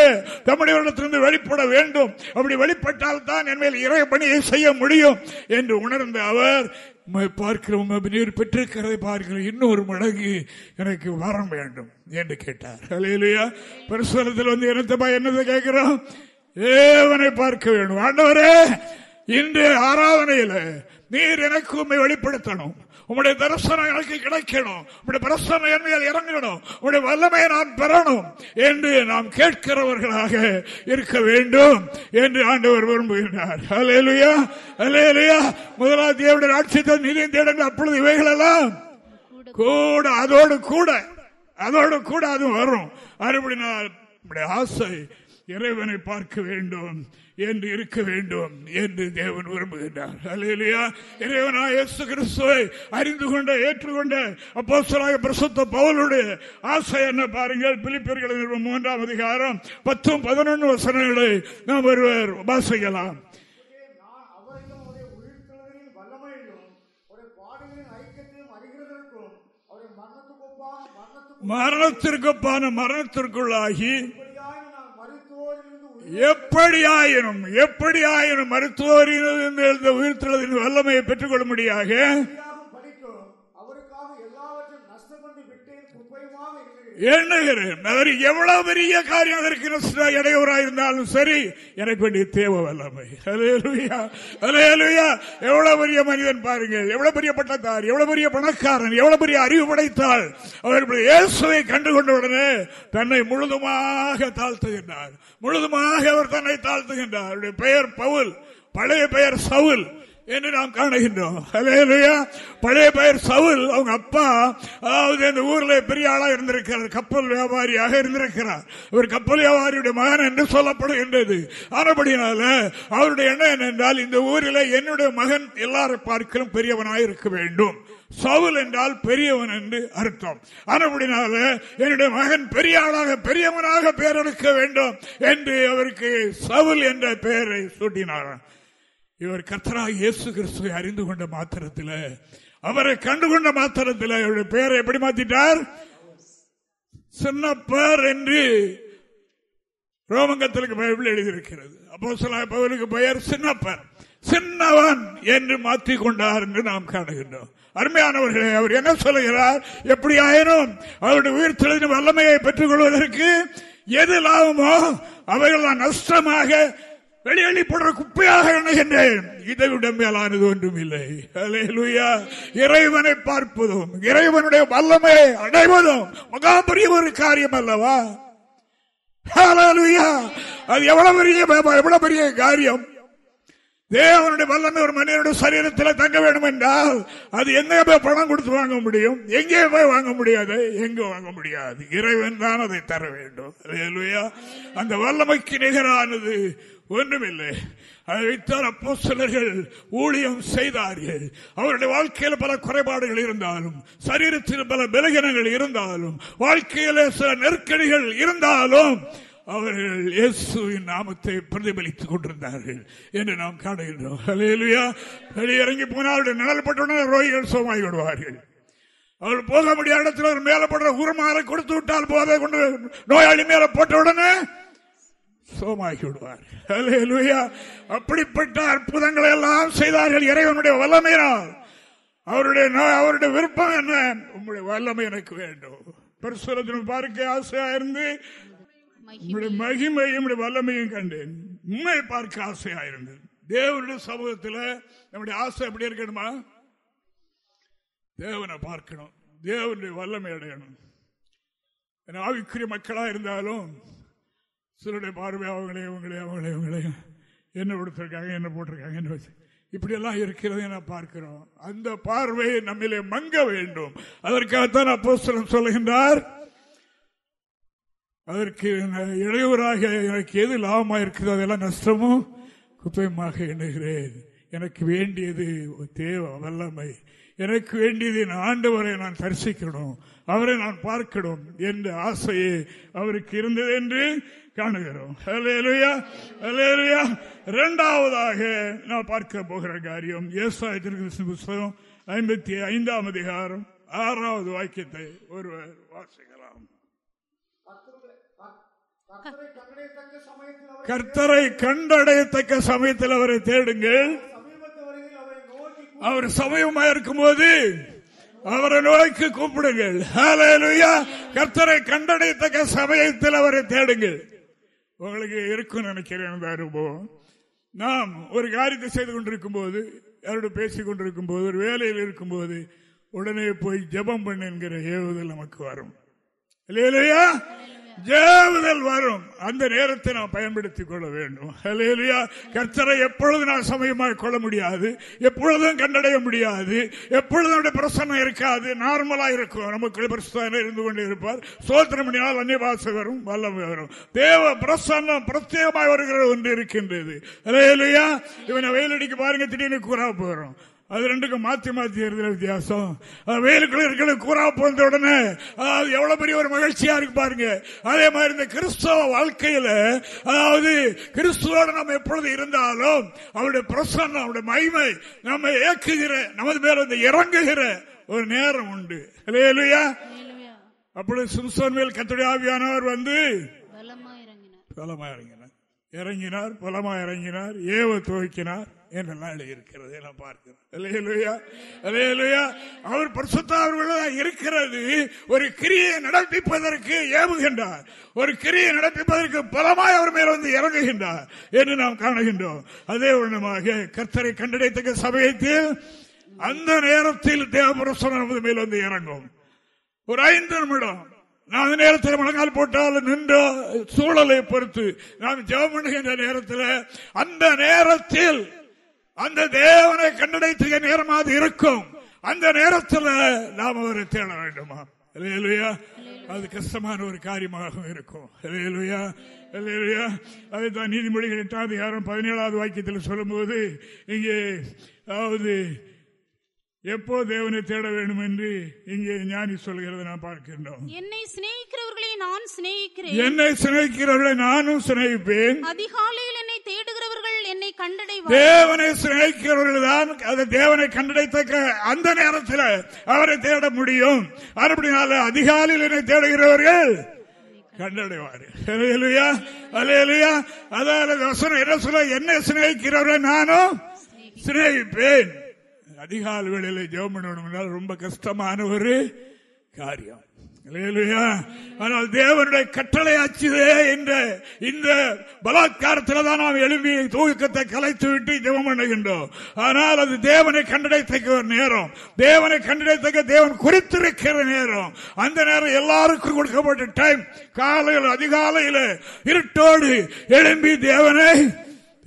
தமிழகத்திலிருந்து வெளிப்பட வேண்டும். அப்படி வெளிப்பட்டால் தான் என் மேல் இறை பணியை செய்ய முடியும் என்று உணர்ந்த அவர் பார்க்கிறோம் நீர் பெற்றிருக்கிறதை பார்க்கிறோம் இன்னொரு மடங்கு எனக்கு வரம் வேண்டும் என்று கேட்டார். அலையிலையா பரிசுவலத்தில் வந்து என்னத்தை என்னதை கேட்கிறோம்? ஏவனை பார்க்க வேண்டும். ஆண்டவரே இன்று ஆராதனையில நீர் எனக்கு உண்மை வெளிப்படுத்தணும். உங்களுடைய தரிசனம் எனக்கு கிடைக்கணும். உங்களுடைய பிரசனம் என் இறங்கணும். உங்களுடைய வல்லமையை நான் பெறணும் என்று நாம் கேட்கிறவர்களாக இருக்க வேண்டும் என்று ஆண்டவர் விரும்புகிறார். அலையலுயா அலையலுயா முதலாவது தேவடைய ஆட்சியத்தை நிதியம் தேடுங்கள் அப்பொழுது இவைகள் எல்லாம் கூட அதோடு கூட அதோடு கூட அது வரும். அறுபடினால் ஆசை இறைவனை பார்க்க வேண்டும். என்று இருக்க வேண்டும் என்று தேவன் விரும்புகின்றார். அலையிலையா இறைவனா இயேசு கிறிஸ்துவை அறிந்து கொண்ட ஏற்றுக்கொண்ட அப்போ சொல்லாக பிரசுத்த பவுலுடைய ஆசை என்ன பாருங்கள்? பிலிப்பியர்கள் மூன்றாம் அதிகாரம் பத்தும் பதினொன்று வசனங்களை நாம் ஒருவர் வாசிக்கலாம். மரணத்திற்குப்பான மரணத்திற்குள்ளாகி எப்படி ஆயினும் எப்படி ஆயினும் மருத்துவரின் உயிர்த்தெழுதின் வல்லமையை பெற்றுக்கொள்ளும்படியாக எண்ணுகிறேன். எவ்வளவு பெரிய காரியம் அதற்கு இடையூறாக இருந்தாலும் சரி எனக்கு வேண்டிய தேவை வல்லமை. எவ்வளவு பெரிய மனிதன் பாருங்கள். எவ்வளவு பெரிய பட்டத்தார் எவ்வளவு பெரிய பணக்காரன் எவ்வளவு பெரிய அறிவு படைத்தால் அவர் இயேசுவை கண்டுகொண்டவுடனே தன்னை முழுதுமாக தாழ்த்துகின்றார். முழுதுமாக அவர் தன்னை தாழ்த்துகின்றார். அவருடைய பெயர் பவுல் பழைய பெயர் சவுல். என்று நாம் காணுகின்றோம். பழைய பெயர் சவுல் அவங்க அப்பா அதாவது இந்த ஊர்ல பெரிய ஆளா இருந்திருக்கிறார். கப்பல் வியாபாரியாக இருந்திருக்கிறார். இவர் கப்பல் வியாபாரியுடைய மகன் என்று சொல்லப்படுகின்றது. ஆனபடினால அவருடைய எண்ணம் என்னென்றால் இந்த ஊரில் என்னுடைய மகன் எல்லாரை பார்க்கலும் பெரியவனாக இருக்க வேண்டும். சவுல் என்றால் பெரியவன் என்று அர்த்தம். ஆனபடினால என்னுடைய மகன் பெரிய ஆளாக பெரியவனாக பெயரெடுக்க வேண்டும் என்று அவருக்கு சவுல் என்ற பெயரை சூட்டினாராம். இவர் கத்தரா இயேசு கிறிஸ்துவை அறிந்து கொண்ட மாத்திரத்தில் அவரை கண்டுகொண்ட மாத்திரத்தில் இவருடைய பெயரை எப்படி மாத்திட்டார்? சின்னப்பர் என்று ரோமங்கத்திற்கு பைபிள் எழுதியிருக்கிறது. அப்போ சில பவருக்கு பெயர் சின்னப்பர். சின்னவன் என்று மாற்றிக் கொண்டார் என்று நாம் காணுகின்றோம். அருமையானவர்களே அவர் என்ன சொல்லுகிறார்? எப்படி ஆயினும் அவருடைய உயிர் தெளிந்த வல்லமையை பெற்றுக் கொள்வதற்கு எது லாபமோ அவைகள் நஷ்டமாக வெளியெளி போடுற குப்பையாக எண்ணுகின்றேன். இதை விட மேலானது ஒன்றும் இல்லை இறைவனை பார்ப்பதும் இறைவனுடைய வல்லமை அடைவதும் மகாபரிய ஒரு காரியம் அல்லவா அது எவ்வளவு பெரிய எவ்வளவு பெரிய காரியம்? தேவனுடைய வல்லமை ஒரு மனிதனுடைய சரீரத்தில் தங்க வேண்டும் என்றால் அது எங்க போய் பணம் கொடுத்து வாங்க முடியும்? எங்கே போய் வாங்க முடியாது? எங்க வாங்க முடியாது? இறைவன் தான் அதை தர வேண்டும். அந்த வல்லமைக்கு நிகரானது ஒன்றுமில்லை. அதை அப்போ சிலர்கள் ஊழியம் செய்தார்கள். அவருடைய வாழ்க்கையில் பல குறைபாடுகள் இருந்தாலும் சரீரத்தில் பல பலகீனங்கள் இருந்தாலும் வாழ்க்கையில் சில நெருக்கடிகள் இருந்தாலும் அவர்கள் இயேசுவின் நாமத்தை பிரதிபலித்துக் கொண்டிருந்தார்கள் என்று நாம் காணுகின்றோம். வெளியிறங்கி போனால் நிழல்பட்டுடன் ரோகிகள் சோமாகி விடுவார்கள். அவர் போக முடியாத இடத்தில் மேலப்படுற உருமாறை கொடுத்து விட்டால் போதை கொண்டு நோயாளி மேல போட்ட உடனே சோமாக்கி விடுவார் அப்படிப்பட்ட அற்புதங்களை எல்லாம் செய்தார்கள் இறைவனுடைய வல்லமையினால். அவருடைய அவருடைய விருப்பம் என்ன? உங்களுடைய வல்லமை எனக்கு வேண்டும். பரிசுரத்தின் பார்க்க ஆசையா இருந்து மகிமையும் வல்லமையும் கண்டேன். உண்மை பார்க்க ஆசையா இருந்தது தேவனுடைய சமூகத்தில் நம்முடைய ஆசை எப்படி இருக்கணுமா? தேவனை பார்க்கணும். தேவனுடைய வல்லமை அடையணும். ஆவிக்குரிய மக்களா இருந்தாலும் சிலருடைய பார்வை அவங்களே அவங்களே அவங்களே அவங்களே என்ன கொடுத்துருக்காங்க என்ன போட்டிருக்காங்க என்ன வச்சு. இப்படியெல்லாம் இருக்கிறது என பார்க்கிறோம். அந்த பார்வையை நம்மிலே மங்க வேண்டும். அதற்காகத்தான் அப்போ சொல்லுகின்றார் அதற்கு இளையவராக எனக்கு எது லாபமாக இருக்குது அதெல்லாம் நஷ்டமும் குப்பையுமாக எண்ணுகிறேன். எனக்கு வேண்டியது தேவ வல்லமை. எனக்கு வேண்டியது ஆண்டவரை நான் தரிசிக்கணும். அவரை நான் பார்க்கணும் என்ற ஆசையே அவருக்கு இருந்தது என்று காணுகிறோம். இரண்டாவதாக நான் பார்க்க போகிற காரியம் ஏசாயத்திற்கு புஸ்தகம் ஐம்பத்தி ஐந்தாம் அதிகாரம் ஆறாவது வாக்கியத்தை ஒருவர் வாசிக்கலாம். கர்த்தரை கண்டடையத்தக்க சமயத்தில் அவரை தேடுங்கள். அவர் சமயமா இருக்கும் போது அவரை நோய்க்கு கூப்பிடுங்கள். கர்த்தரை கண்டடையத்தக்க சமயத்தில் அவரை தேடுங்கள். உங்களுக்கு இருக்கும் நினைக்கிறேன் அந்த அனுபவம். நாம் ஒரு காரியத்தை செய்து கொண்டிருக்கும் போது யாரோட பேசிக் கொண்டிருக்கும் போது ஒரு வேலையில் இருக்கும் போது உடனே போய் ஜபம் பண்ணுங்கிற ஏவுதல் நமக்கு வரும். இல்லையா ஜேவுதல் வரும். அந்த நேரத்தை நாம் பயன்படுத்திக் கொள்ள வேண்டும். கர்த்தரை எப்பொழுது நான் சமயமாக கொள்ள முடியாது? எப்பொழுதும் கண்டடைய முடியாது? எப்பொழுதும் பிரசன்னம் இருக்காது? நார்மலா இருக்கும். நமக்கு பிரசனம் இருந்து கொண்டு இருப்பார். சோத்திரம் பண்ணினால் அந்நிய பாசை வரும் வல்லமை வரும் தேவ பிரசன்னம் பிரத்யேகமாக வருகிற ஒன்று இருக்கின்றது. இவனை வெயிலடிக்கு பாருங்க திடீர்னு கூறா போகிறோம் அது ரெண்டுக்கும் மாத்தி மாத்தி இருக்கிற வித்தியாசம். வெயிலுக்குள்ள இருக்கிற கூறா போந்த உடனே அதாவது எவ்வளவு பெரிய ஒரு மகிழ்ச்சியா இருக்கு பாருங்க. அதே மாதிரி இந்த கிறிஸ்தவ வாழ்க்கையில அதாவது கிறிஸ்துவோட நம்ம எப்பொழுது இருந்தாலும் அவருடைய பிரசன்னம் அவருடைய மகிமை நம்ம இயக்குகிற நமது மேல வந்து இறங்குகிற ஒரு நேரம் உண்டு. இல்லையா அப்பொழுது சிம்சோன் மேல் கத்துடைய ஆவியானவர் வந்து பலமா இறங்கினார். இறங்கினார் பலமா இறங்கினார் ஏவ துவக்கினார் என்றெல்லாம் எழுதியிருக்கிறது. நான் பார்க்கிறேன். அவர் பரிசுத்தாவர்கள் இருக்கிறது. ஒரு கிரியை நடப்பிப்பதற்கு ஏவுகின்றார். ஒரு கிரியை நடப்பிப்பதற்கு பலமாய் அவர் மேல் வந்து இறங்குகின்றார் என்று நாம் காணுகின்றோம். அதே ஒன்றுமாக கர்த்தரை கண்டடைத்தக்க சமயத்தில் அந்த நேரத்தில் தேவபுரசனம் நமது மேல் வந்து இறங்கும். ஒரு ஐந்து நிமிடம். நான் நேரத்தில் முழங்கால் போட்டால் நின்ற சூழலை பொறுத்து நாம் ஜெபம் பண்ணுகின்ற நேரத்தில் அந்த நேரத்தில் அந்த தேவனை கண்டடைத்துக நேரமாக இருக்கும். அந்த நேரத்தில் நாம் அவரை தேட வேண்டுமா? இல்லையா அது கஷ்டமான ஒரு காரியமாக இருக்கும். இல்லையா அதுதான் நீதிமொழிகள் எட்டாவது அதிகாரம் பதினேழாவது வாக்கியத்தில் சொல்லும்போது இங்கே அதாவது எப்போ தேவனை தேட வேண்டும் என்று இங்கே ஞானி சொல்கிறது நான் பார்க்கின்றோம். என்னை சிநேகிக்கிறவர்களை நான் சிநேகிக்கிறேன். என்னை சிநேகிக்கிறவர்களை நானும் சிநேகிப்பேன். அதிகாலையில் என்னை தேடுகிறவர்கள் என்னை கண்டடைவார் தேவனை சிநேகிக்கிறவர்கள் தான் அதை தேவனை கண்டடைத்தக்க அந்த நேரத்தில் அவரை தேட முடியும். அப்படினால அதிகாலையில் என்னை தேடுகிறவர்கள் கண்டடைவார்கள். அதாவது வசனம் என்ன சொல்ல என்ன சிநேகிக்கிறவர்கள் நானும் சிநேகிப்பேன். அதிகால வேளையில ஜெபம் பண்ணணும் ரொம்ப கஷ்டமான ஒரு காரியம். ஆனால் தேவனுடைய கட்டளை ஆச்சுதே என்ற இந்த பலாத்காரத்தில் தான் நாம் எழுப்பி தூக்கத்தை கலைத்து விட்டு ஜெபம் பண்ணுகின்றோம். ஆனால் அது தேவனை கண்டடைத்தக்க ஒரு நேரம். தேவனை கண்டடைத்தக்க தேவன் குறித்திருக்கிற நேரம். அந்த நேரம் எல்லாருக்கும் கொடுக்கப்பட்ட டைம் காலையில் அதிகாலையில் இருட்டோடு எழும்பி தேவனை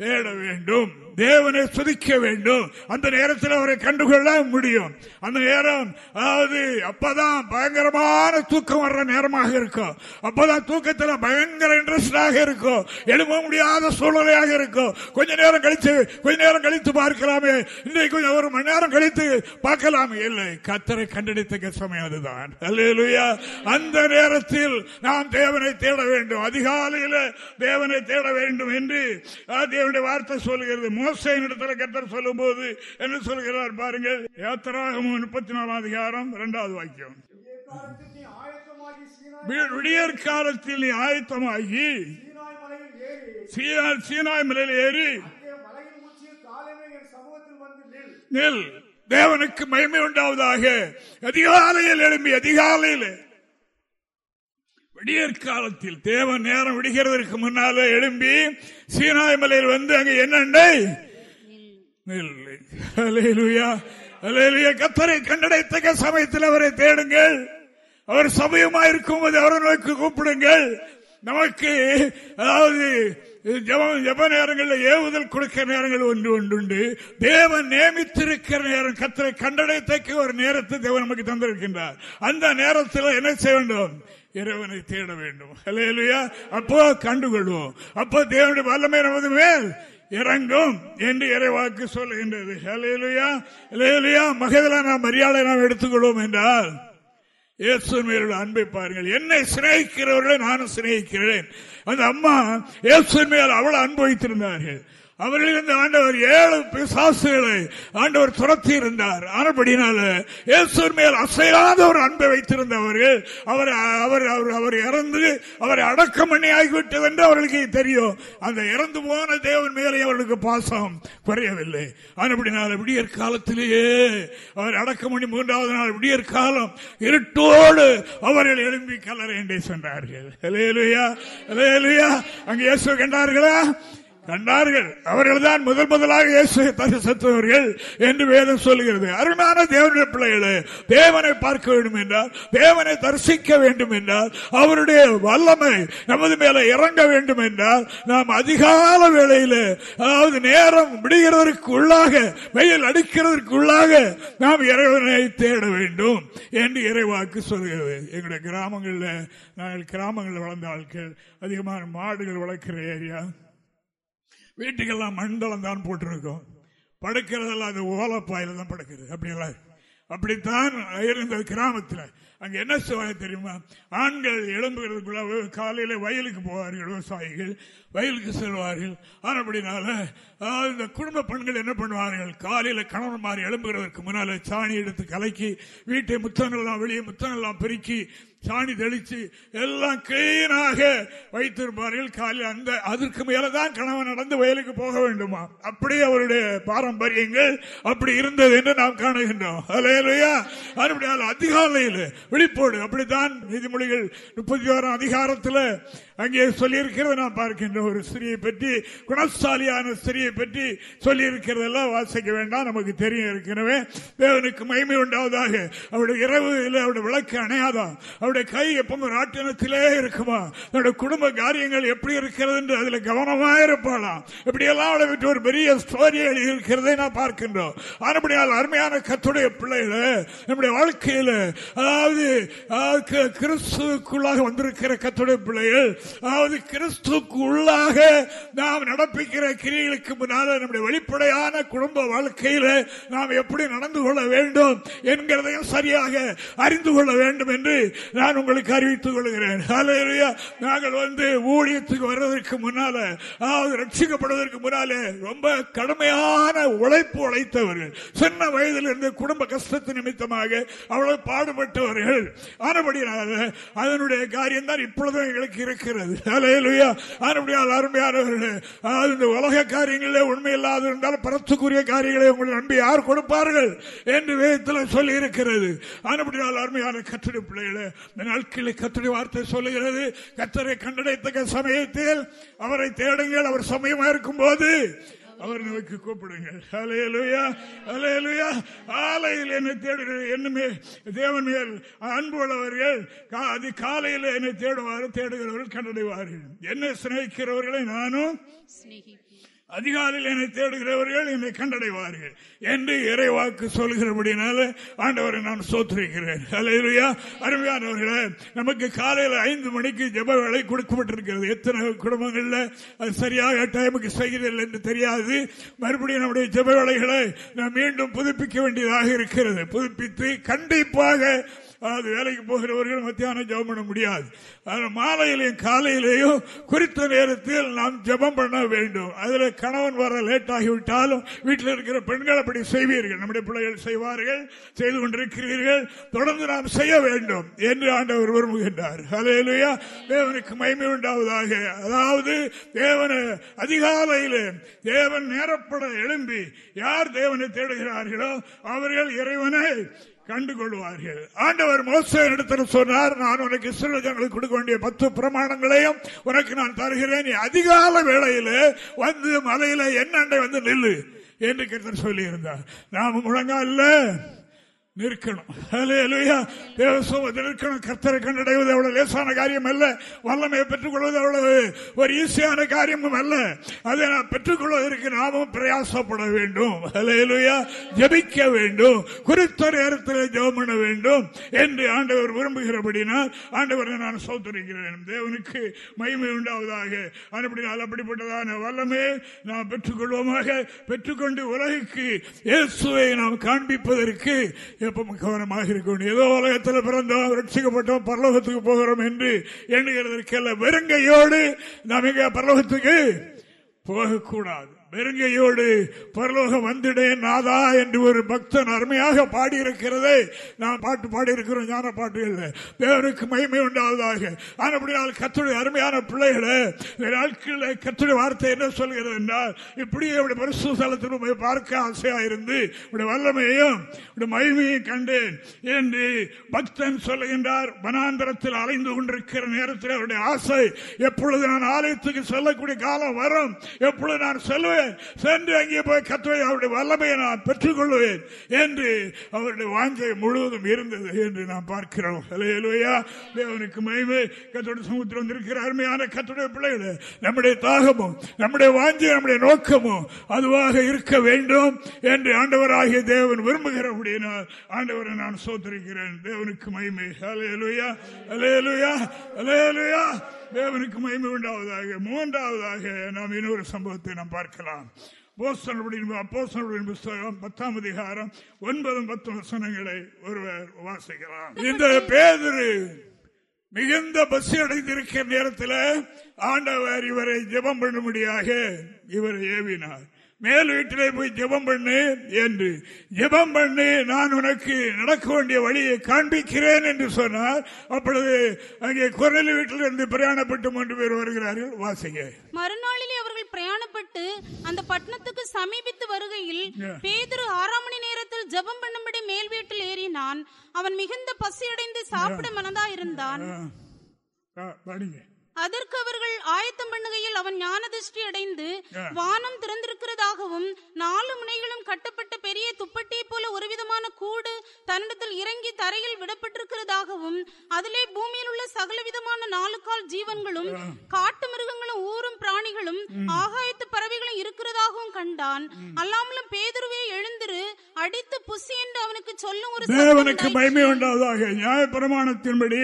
தேட வேண்டும். தேவனை சுதிக்க வேண்டும். அந்த நேரத்தில் அவரை கண்டுகொள்ள முடியும். அந்த நேரம் அதாவது அப்பதான் பயங்கரமான தூக்கம் வர்ற நேரமாக இருக்கும். அப்பதான் தூக்கத்தில் பயங்கர இன்ட்ரெஸ்டாக இருக்கும். எழுப்ப முடியாத சூழ்நிலையாக இருக்கும். கொஞ்ச நேரம் கழித்து கொஞ்ச நேரம் கழித்து பார்க்கலாமே. இன்றைக்கு கொஞ்சம் ஒரு மணி நேரம் கழித்து பார்க்கலாமே. இல்லை கத்தரை கண்டெடுத்த சமயம் அதுதான். அந்த நேரத்தில் நாம் தேவனை தேட வேண்டும். அதிகாலையில் தேவனை தேட வேண்டும் என்று தேவனுடைய வார்த்தை சொல்லுகிறது. மோசை இடத்துல கத்தர் சொல்லும் போது என்ன சொல்கிறார் பாருங்கள். யாத்திராகமும் முப்பத்தி நாலாம் அதிகாரம் இரண்டாவது வாக்கியம். காலத்தில் நீ ஆயத்தமாகி சீனாய் விடியற் காலத்தில் நீ ஆயத்தமாகி சீனாய் மலையில் ஏறி நில் நெல். தேவனுக்கு மகிமை உண்டாவதாக. அதிகாலையில் எழும்பி அதிகாலையில் விடியற் காலத்தில் தேவன் நேரம் விடுகிறதற்கு முன்னால எழும்பி சீனாய் மலையில் வந்து அங்க என்னண்டை கத்தரை கண்டடைத்தக்க சமயத்தில் அவரை தேடுங்கள். அவர் சமயமா இருக்கும்போது அவரை நோக்கி கூப்பிடுங்கள். நமக்கு அதாவது ஜெப- ஜெப நேரங்களில் ஏவுதல் கொடுக்கிற நேரங்கள் ஒன்று ஒன்றுண்டு தேவன் நியமித்திருக்கிற நேரம் கத்தரை கண்டடைத்தக்க ஒரு நேரத்தை தேவன் நமக்கு தந்திருக்கின்றார். அந்த நேரத்தில் என்ன செய்ய வேண்டும்? இறைவனை தேட வேண்டும். இல்லையா அப்போ கண்டுகொள்வோம். அப்போ தேவனுடைய வல்லமை நமது மேல் இறங்கும் என்று இறைவாக்கு சொல்லுகின்றது. ஹalleluya ஹalleluya மகதில நாம் மரியாதை நாம் எடுத்துக்கொள்வோம் என்றால் இயேசு அன்பை பாருங்கள். என்னை சிநேகிக்கிறவர்களை நானும் சிநேகிக்கிறேன். அந்த அம்மா இயேசுமையால் அவ்வளவு அன்பு வைத்திருந்தார்கள். அவர்களிருந்து ஆண்டவர் ஏழு பிசாசுகளை ஆண்டவர் துரத்தி இருந்தார் ஆனபடினால இயேசுவின் மேல் அசையாத ஒரு அன்பை வைத்திருந்தவர்கள் அவர் அவர் அவர் அவர் இறந்து அவரை அடக்கம் பண்ணி ஆகிவிட்டது என்று அவர்களுக்கு தெரியும். அந்த இறந்து போன தேவன் மேலே அவர்களுக்கு பாசம் குறையவில்லை. ஆனபடினால விடியற் காலத்திலேயே அவர் அடக்கம் பண்ணி மூன்றாவது நாள் விடியற் காலம் இருட்டோடு அவர்கள் எழும்பி கல்லறை என்றே சென்றார்கள் ஹalleluya. அங்கே இயேசு கண்டார்களா? கண்டார்கள். அவர்கள் தான் முதல் முதலாக இயேசு தரிசித்தவர்கள் என்று வேதம் சொல்லுகிறது. அருமையான தேவனுடைய பிள்ளைகளே தேவனை பார்க்க வேண்டும் என்றால் தேவனை தரிசிக்க வேண்டும் என்றால் அவருடைய வல்லமை நமது மேல இறங்க வேண்டும் என்றால் நாம் அதிகால வேளையில் அதாவது நேரம் விடுகிறதற்கு உள்ளாக வெயில் அடிக்கிறதற்கு உள்ளாக நாம் இறைவனை தேட வேண்டும் என்று இறைவாக்கு சொல்கிறது. எங்களுடைய கிராமங்களில் நாங்கள் கிராமங்களில் வளர்ந்த ஆட்கள் அதிகமான மாடுகள் வளர்க்கிற ஏரியா. வீட்டுக்கெல்லாம் மண்டலம் தான் போட்டிருக்கோம். படுக்கிறதெல்லாம் அது ஓலப்பாயில தான் படுக்கிறது அப்படியெல்லாம் அப்படித்தான் இருந்தது கிராமத்தில். அங்க என்ன செய்வாங்க தெரியுமா? ஆண்கள் எழும்புகிறதுக்குள்ள காலையில வயலுக்கு போவார்கள் விவசாயிகள். வயலுக்கு செல்வார்கள். ஆனால் அப்படினால இந்த குடும்ப பெண்கள் என்ன பண்ணுவார்கள்? காலையில கணவன் மாதிரி எழும்புகிறதுக்கு முன்னால சாணி எடுத்து கலக்கி வீட்டை முத்தங்கள்லாம் வெளியே முத்தங்கள்லாம் பெருக்கி சாணி தெளிச்சு எல்லாம் கிளீனாக வைத்திருப்பார்கள். காலையில் அந்த அதற்கு மேலதான் கணவன் நடந்து வயலுக்கு போக வேண்டுமா? அப்படி அவருடைய பாரம்பரியங்கள் அப்படி இருந்தது என்று நாம் காணுகின்றோம். அதுபடியால் அதிகாலையில் விழிப்போடு அப்படித்தான் நீதிமொழிகள் முப்பத்தி ஓராம் அதிகாரத்தில் அங்கே சொல்லியிருக்கிறது நாம் பார்க்கின்ற ஒரு ஸ்திரியை பற்றி குணசாலியான ஸ்திரியை பற்றி சொல்லியிருக்கிறதெல்லாம் வாசிக்க வேண்டாம். நமக்கு தெரியும் ஏற்கனவே. தேவனுக்கு மகிமை உண்டாவதாக. அவருடைய இரவு இல்லை அவருடைய விளக்கு அணையாதான். அவருடைய கை எப்பவும் ராட்டினத்திலே இருக்குமா? தன்னுடைய குடும்ப காரியங்கள் எப்படி இருக்கிறது என்று அதில் கவனமா இருப்பாளாம் இப்படியெல்லாம் அவளை விட்டு ஒரு பெரிய ஸ்டோரி எழுதி இருக்கிறதை நான் பார்க்கின்றோம். ஆனப்படியால் அருமையான கத்துடைய பிள்ளைகள நம்முடைய வாழ்க்கையில் அதாவது கிறிஸ்துக்குள்ளாக கிறிஸ்துவுக்குள்ளாக வந்திருக்கிற கத்துடைய பிள்ளைகள் அதாவது கிறிஸ்துக்கு உள்ளாக நாம் நடப்பிக்கிற கிரிகளுக்கு முன்னால் நம்முடைய வெளிப்படையான குடும்ப வாழ்க்கையில் நாம் எப்படி நடந்து கொள்ள வேண்டும் என்கிறதையும் சரியாக அறிந்து கொள்ள வேண்டும் என்று நான் உங்களுக்கு அறிவித்துக் கொள்கிறேன். நாங்கள் வந்து ஊழியத்துக்கு வர்றதற்கு முன்னால அதாவது ரட்சிக்கப்படுவதற்கு முன்னாலே ரொம்ப கடுமையான உழைப்பு உழைத்தவர்கள். சின்ன வயதில் இருந்து குடும்ப கஷ்டத்து நிமித்தமாக அவ்வளவு பாடுபட்டவர்கள். ஆனபடியால் அதனுடைய காரியம் தான் இப்பொழுதும் எங்களுக்கு இருக்கிறது. ஹalleluya. ஆனபடியால் அருமையானவர்கள் அதாவது இந்த உலக காரியங்களே உண்மை இல்லாது இருந்தால் பரத்துக்குரிய காரியங்களை உங்களை நம்பி யார் கொடுப்பார்கள்? என்று வேதத்தில் சொல்லி இருக்கிறது ஆனபடியால் அருமையான கத்துடைய பிள்ளைகளை இந்த நாட்களில் கத்துடைய வார்த்தை சொல்லுகிறது. கத்தரை கண்டடைத்தக்க சமயத்தில் அவரை தேடுங்கள். அவர் சமயமா இருக்கும் போது அவர் நோக்கி கூப்பிடுங்கள். அலையலுயா அலையலுயா ஆலையில் என்னை தேடுகிற என்னமே தேவன் மேல் அன்பு உள்ளவர்கள் அது காலையில் என்னை தேடுவார் தேடுகிறவர்கள் கண்டடைவார்கள். என்னை சிநேகிக்கிறவர்களை நானும் அதிகாலையில் என்னை தேடுகிறவர்கள் என்னை கண்டடைவார்கள் என்று இறைவாக்கு சொல்கிறபடினால ஆண்டவரை நான் சோத்துரைக்கிறேன். அலையிலுயா அருமையானவர்களே நமக்கு காலையில் ஐந்து மணிக்கு ஜெப வேலை கொடுக்கப்பட்டிருக்கிறது. எத்தனை குடும்பங்கள்ல அது சரியாக டைமுக்கு செய்கிறதில்லை என்று தெரியாது. மறுபடியும் நம்முடைய ஜெப வேலைகளை நாம் மீண்டும் புதுப்பிக்க வேண்டியதாக இருக்கிறது. புதுப்பித்து கண்டிப்பாக அதாவது வேலைக்கு போகிறவர்கள் மத்தியானம் ஜெபம் பண்ண முடியாது. மாலையிலையும் காலையிலேயும் குறித்த நேரத்தில் நாம் ஜெபம் பண்ண வேண்டும். அதில் கணவன் வர லேட் ஆகிவிட்டாலும் வீட்டில் இருக்கிற பெண்கள் அப்படி செய்வீர்கள். நம்முடைய பிள்ளைகள் செய்வார்கள் செய்து கொண்டிருக்கிறீர்கள். தொடர்ந்து நாம் செய்ய வேண்டும் என்று ஆண்டவர் விரும்புகின்றார். அலையிலுயா தேவனுக்கு மயமை உண்டாவதாக. அதாவது தேவன அதிகாலையில் தேவன் நேரப்பட எழும்பி யார் தேவனை தேடுகிறார்களோ அவர்கள் இறைவனை கண்டுகொள்வார்கள். ஆண்டவர் மோச இடத்துல சொன்னார் நான் உனக்கு இஸ்ரேல் கொடுக்க வேண்டிய பத்து பிரமாணங்களையும் உனக்கு நான் தருகிறேன். நீ அதிகால வேளையில வந்து மலையில என்னண்டை வந்து நில்லு என்று கருத்தர் சொல்லி இருந்தார் நாம முழங்கால நிற்கணும். நிற்கணும். கர்த்தரை கண்டடைவது அவ்வளவு லேசான காரியம் அல்ல வல்லமையை பெற்றுக் கொள்வது அவ்வளவு ஒரு ஈஸியான காரியமும் அல்ல. அதை நான் பெற்றுக் கொள்வதற்கு நாமும் பிரயாசப்பட வேண்டும். ஜபிக்க வேண்டும். குறித்த நேரத்தில் ஜெபம் பண்ண வேண்டும் என்று ஆண்டவர் விரும்புகிறபடினால் ஆண்டவரை நான் சோதரிக்கிறேன். தேவனுக்கு மகிமை உண்டாவதாக. அப்படினால் அப்படிப்பட்டதான வல்லமே நாம் பெற்றுக்கொள்வோமாக. பெற்றுக்கொண்டு உலகுக்கு இயேசுவை நாம் காண்பிப்பதற்கு எப்பவும் கவனமாக இருக்கணும் ஏதோ உலகத்தில் பிறந்தோம் ரட்சிக்கப்பட்டோம் பரலோகத்துக்கு போகிறோம் என்று எண்ணுகிறதற்கெல்லாம் வெறுங்கையோடு நாம் இங்கே பரலோகத்துக்கு போகக்கூடாது. நெருங்கையோடு பரலோகம் வந்துடேன் நாதா என்று ஒரு பக்தன் அருமையாக பாடியிருக்கிறதே நான் பாட்டு பாடியிருக்கிறோம் ஞான பாட்டு இல்லை தேவருக்கு மகிமை உண்டாவதாக. ஆனால் கத்துடைய அருமையான பிள்ளைகளை நாட்களில் கத்துடைய வார்த்தை என்ன சொல்கிறது என்றால் இப்படியே இப்படி பரிசுத்தலத்தில் பார்க்க ஆசையாக இருந்து இப்படி வல்லமையையும் இப்படி மகிமையும் கண்டேன் என்று பக்தன் சொல்லுகின்றார். வனாந்திரத்தில் அலைந்து கொண்டிருக்கிற நேரத்தில் அவருடைய ஆசை எப்பொழுது நான் ஆலயத்துக்கு செல்லக்கூடிய காலம் வரும் எப்பொழுது நான் செல்வேன் சென்று அங்கே போய் கத்துவை அவருடைய வல்லமையை நான் பெற்றுக் கொள்வேன் என்று அவருடைய வாஞ்சை முழுவதும் இருந்தது என்று நாம் பார்க்கிறோம். தேவனுக்கு மகிமை. கத்தோட சமுத்திரம் வந்திருக்கிற அருமையான கத்துடைய பிள்ளைகளை நம்முடைய தாகமும் நம்முடைய வாஞ்சை நம்முடைய நோக்கமும் அதுவாக இருக்க வேண்டும் என்று ஆண்டவராகிய தேவன் விரும்புகிறபடியினால் ஆண்டவரை நான் சோத்திருக்கிறேன். தேவனுக்கு மகிமை. அலையலுயா அலையலுயா அலையலுயா தேவனுக்கு மகிமை உண்டாவதாக மூன்றாவதாக நாம் இன்னொரு சம்பவத்தை நாம் பார்க்கலாம். புஸ்தகம் பத்தாம் அதிகாரம் ஒன்பதும் பத்து வசனங்களை ஒருவர் வாசிக்கலாம். இந்த பேதரு மிகுந்த பசி அடைந்திருக்கிற நேரத்தில் ஆண்டவர் இவரை ஜெபம் பண்ணும்படியாக இவரை ஏவினார். மேல் வீட்டிலே போய் ஜெபம் பண்ணு என்று. ஜெபம் பண்ணி நான் உனக்கு நடக்க வேண்டிய வழியை காண்பிக்கிறேன் என்று சொன்னார். அப்பொழுது அங்கே குரல் வீட்டில் இருந்து பிரயாணப்பட்டு மூன்று பேர் வருகிறார்கள். வாசிங்க. மறுநாளிலே அவர்கள் பிரயாணப்பட்டு அந்த பட்டணத்துக்கு சமீபித்து வருகையில் பேதரு ஆறாம் மணி நேரத்தில் ஜெபம் பண்ணும்படி மேல் வீட்டில் ஏறினான். அவன் மிகுந்த பசியடைந்து சாப்பிட மனதா இருந்தான் அதற்கு அவர்கள் ஆயத்தம் பண்ணுகையில் அவன் ஞான திருஷ்டி அடைந்து வானம் திறந்திருக்கிறதாகவும் நாலு முனைகளும் கட்டப்பட்ட பெரிய துப்பட்டியை போல ஒரு விதமான கூடு தன்னிடத்தில் இறங்கி தரையில் விடப்பட்டிருக்கிறதாகவும் அதிலே பூமியில் உள்ள சகல விதமான நாலு கால் ஜீவன்களும் காட்டு மிருகங்களும் ஊரும் பிராணிகளும் ஆகாயத்து பறவைகளும் இருக்கிறதாகவும் கண்டான். அல்லாமலும் பேதுருவே எழுந்திரு அடித்து புசி என்று அவனுக்கு சொல்லும் ஒரு தேவனுக்கு பயமே உண்டாவதாக. நியாய பிரமாணத்தின்படி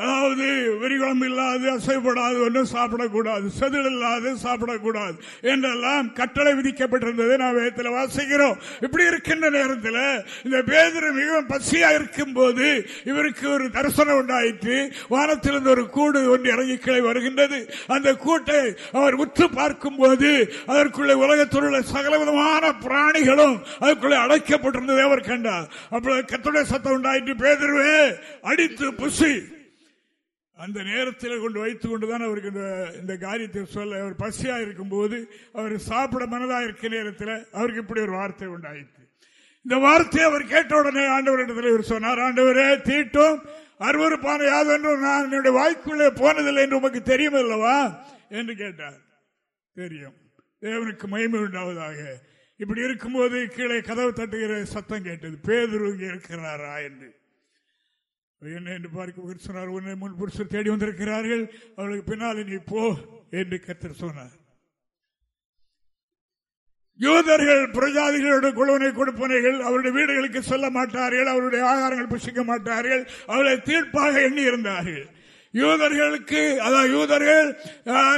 அதாவது விரிகுளம் இல்லாது அசைப்பட சாப்பிடக்கூடாது ஒன்றும் சாப்பிடக்கூடாது செதில் இல்லாது சாப்பிடக்கூடாது என்றெல்லாம் கட்டளை விதிக்கப்பட்டிருந்தது நான் வேதத்தில் வாசிக்கிறோம். இப்படி இருக்கின்ற நேரத்தில் இந்த பேதர் மிகவும் பசியா இருக்கும் போது இவருக்கு ஒரு தரிசனம் உண்டாயிற்று. வானத்திலிருந்து ஒரு கூடு ஒன்று இறங்கி கிளை வருகின்றது. அந்த கூட்டை அவர் உற்று பார்க்கும் போது அதற்குள்ளே உலகத்தில் உள்ள சகலவிதமான பிராணிகளும் அதற்குள்ளே அடைக்கப்பட்டிருந்ததை அவர் கண்டார். அப்பொழுது கத்துடைய சத்தம் உண்டாயிற்று பேதருவே அடித்து புசி. அந்த நேரத்தில் கொண்டு வைத்துக் கொண்டுதான் அவருக்கு இந்த இந்த காரியத்தை சொல்ல அவர் பசியா இருக்கும் போது அவர் சாப்பிட மனதா இருக்க நேரத்தில் அவருக்கு இப்படி ஒரு வார்த்தை உண்டாயிற்று. இந்த வார்த்தையை அவர் கேட்ட உடனே ஆண்டவரிடத்தில் இவர் சொன்னார் ஆண்டவரே தீட்டும் அருவறுப்பான யாதென்றும் நான் என்னுடைய வாய்க்குள்ளே போனதில்லை என்று உமக்கு தெரியும் அல்லவா என்று கேட்டார். தெரியும். தேவனுக்கு மகிமை உண்டாவதாக. இப்படி இருக்கும்போது கீழே கதவு தட்டுகிற சத்தம் கேட்டது பேதுரு இருக்கிறாரா? என்று. என்ன என்று பார்க்க சொன்னார் உன்னை முன் புருஷர் தேடி வந்திருக்கிறார்கள். அவளுக்கு பின்னால் நீ போ என்று கத்தர் சொன்னார். யூதர்கள் பிரஜாதிகளோட குழுவனை கொடுப்பனைகள் அவருடைய வீடுகளுக்கு செல்ல மாட்டார்கள் அவருடைய ஆகாரங்கள் புசிக்க மாட்டார்கள் அவளை தீர்ப்பாக எண்ணி இருந்தார்கள். யூதர்களுக்கு அதாவது யூதர்கள்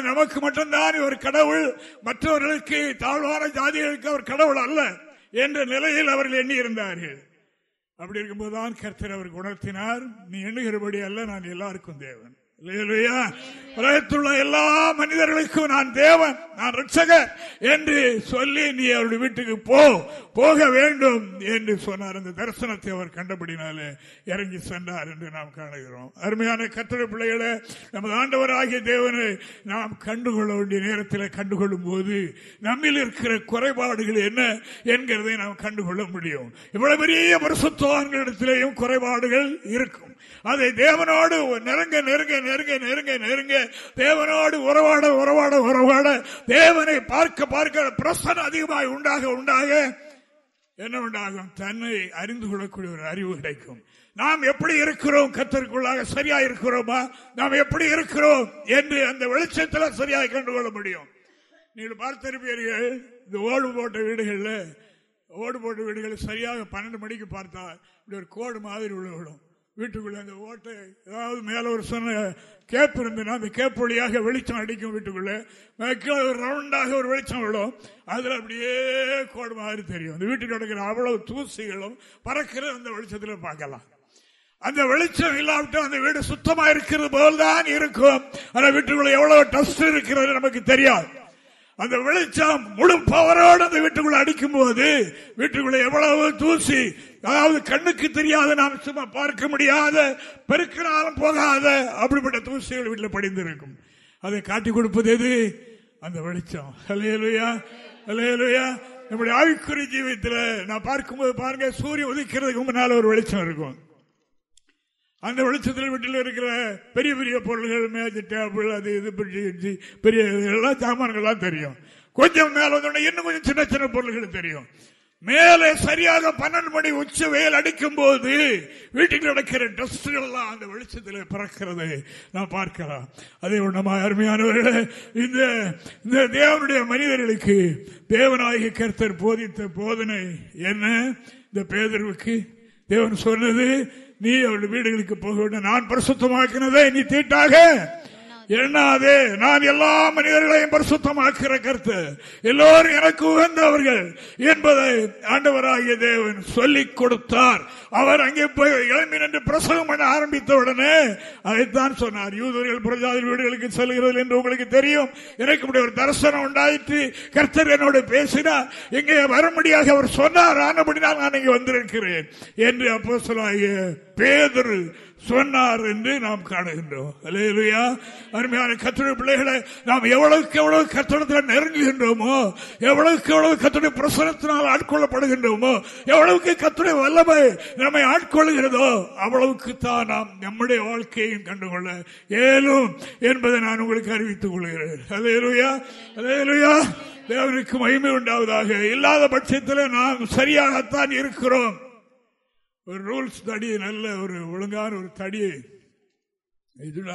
நமக்கு மட்டும்தான் ஒரு கடவுள் மற்றவர்களுக்கு தாழ்வான ஜாதிகளுக்கு அவர் கடவுள் அல்ல என்ற நிலையில் அவர்கள் எண்ணி அப்படி அப்படி இருக்கும்போதுதான் கர்த்தர் அவர் உணர்த்தினார் நீ எண்ணுகிறபடி அல்ல நான் எல்லாருக்கும் தேவன். உலகத்துள்ள எல்லா மனிதர்களுக்கும் நான் தேவன் நான் ரட்சகர் என்று சொல்லி நீ அவருடைய வீட்டுக்கு போ போக வேண்டும் என்று சொன்னார். அந்த தரிசனத்தை அவர் கண்டபடினாலே இறங்கி சென்றார் என்று நாம் காணுகிறோம். அருமையான கத்திர பிள்ளைகளை நமது ஆண்டவராகிய தேவனை நாம் கண்டுகொள்ள வேண்டிய நேரத்தில் கண்டுகொள்ளும் போது நம்மில் இருக்கிற குறைபாடுகள் என்ன என்கிறதை நாம் கண்டுகொள்ள முடியும். இவ்வளவு பெரிய வருஷத்துவங்களிடத்திலேயும் குறைபாடுகள் இருக்கும். அதை தேவனோடு நெருங்க நெருங்க நெருங்க நெருங்க நெருங்க. தேவனோடு உறவாட உறவாட உறவாட. தேவனை பார்க்க பார்க்க பிரசனம் அதிகமாக உண்டாக உண்டாக என்ன உண்டாகும்? தன்னை அறிந்து கொள்ளக்கூடிய ஒரு அறிவு கிடைக்கும். நாம் எப்படி இருக்கிறோம்? கத்தருக்குள்ளாக சரியா இருக்கிறோமா? நாம் எப்படி இருக்கிறோம்? என்று அந்த வெளிச்சத்தில் சரியாக கண்டுகொள்ள முடியும். நீங்கள் பார்த்திருப்பீர்கள் இந்த ஓடு போட்ட வீடுகளில் ஓடு போட்ட வீடுகளில் சரியாக பன்னெண்டு மணிக்கு பார்த்தா இப்படி ஒரு கோடு மாதிரி உள்ள விடும். வீட்டுக்குள்ள அந்த ஓட்டை ஏதாவது மேல ஒரு சொன்ன கேப் இருந்ததுன்னா அந்த கேப் வழியாக வெளிச்சம் அடிக்கும் வீட்டுக்குள்ள. ஒரு ரவுண்டாக ஒரு வெளிச்சம் விடும் அதுல அப்படியே கோடு மாதிரி தெரியும். அந்த வீட்டுக்கு நடக்கிற அவ்வளவு தூசிகளும் பறக்கிற அந்த வெளிச்சத்தில் பார்க்கலாம். அந்த வெளிச்சம் இல்லாவிட்டால் அந்த வீடு சுத்தமா இருக்கிறது போல்தான் இருக்கும். ஆனால் வீட்டுக்குள்ள எவ்வளவு டஸ்ட் இருக்கிறது நமக்கு தெரியாது. அந்த வெளிச்சம் முழு பவரோடு அந்த வீட்டுக்குள்ள அடிக்கும் போது வீட்டுக்குள்ள எவ்வளவு தூசி அதாவது கண்ணுக்கு தெரியாத நாம் சும்மா பார்க்க முடியாத பெருக்கினாலும் போகாத அப்படிப்பட்ட தூசிகள் வீட்டில் படிந்திருக்கும். அதை காட்டி கொடுப்பது எது? அந்த வெளிச்சம். அலையலுயா அலையலுயா நம்முடைய ஆவிக்குறி ஜீவியத்தில் நான் பார்க்கும்போது பாருங்க சூரியன் உதிக்கிறதுக்கு முன்னால ஒரு வெளிச்சம் இருக்கும். அந்த வெளிச்சத்தில் வீட்டில் இருக்கிற பெரிய பெரிய பொருள்கள் மேஜ் டேபிள் அது இது பெரிய எல்லாம் சாமான்கள்லாம் தெரியும். கொஞ்சம் மேல வந்து இன்னும் கொஞ்சம் சின்ன சின்ன பொருள்கள் தெரியும். மேலே சரியாக பன்னெண்டு மணி உச்ச வெயில் அடிக்கும் போது வீட்டில் நடக்கிற டஸ்ட்கள் அந்த வெளிச்சத்தில் பிறக்கிறது நான் பார்க்கலாம். அதே நம்ம அருமையானவர்களே இந்த இந்த தேவனுடைய மனிதர்களுக்கு தேவநாயக கருத்தர் போதித்த போதனை என்ன? இந்த பேதர்வுக்கு தேவன் சொன்னது நீ அவளுடைய வீடுகளுக்கு போக வேண்டும் நான் பரிசுத்தமாக்கினதை நீ தீட்டாக. எண்ணாதே. நான் எல்லா மனிதர்களையும் பரிசுத்தமாக்கிற கருத்து. எல்லோரும் எனக்கு உகந்தவர்கள் என்பதை ஆண்டவராகிய தேவன் சொல்லிக் கொடுத்தார். அவர் அங்கே போய் இளம்பி நின்று பிரசவம் பண்ண ஆரம்பித்த உடனே அதைத்தான் சொன்னார். யூதர்கள் புரஜாதி வீடுகளுக்கு செல்கிறது என்று உங்களுக்கு தெரியும். எனக்கு இப்படி ஒரு தரிசனம் உண்டாயிற்று. கர்த்தர் என்னோடு பேசினார். இங்கே வரும்படியாக அவர் சொன்னார். ஆனபடினால் நான் இங்கே வந்திருக்கிறேன் என்று அப்போ சொல்லாகிய பேதரு சொன்னார் என்று நாம் காணுகின்றோம். அருமையான கத்துடைய பிள்ளைகளை நாம் எவ்வளவுக்கு எவ்வளவு கத்தடத்தில் நெருங்குகின்றோமோ எவ்வளவுக்கு எவ்வளவு கத்துடைய பிரசனத்தினால் ஆட்கொள்ளப்படுகின்றோமோ எவ்வளவுக்கு கத்துடைய வல்லமை நம்மை ஆட்கொள்கிறதோ அவ்வளவுக்கு தான் நாம் நம்முடைய வாழ்க்கையும் கண்டுகொள்ள ஏலும் என்பதை நான் உங்களுக்கு அறிவித்துக் கொள்கிறேன். அலையலுயா அலையலுயா தேவனுக்கு மகிமை உண்டாவதாக. இல்லாத பட்சத்தில் நாம் சரியாகத்தான் இருக்கிறோம். ஒரு ரூல்ஸ் தடி நல்ல ஒரு ஒழுங்கான ஒரு தடியை.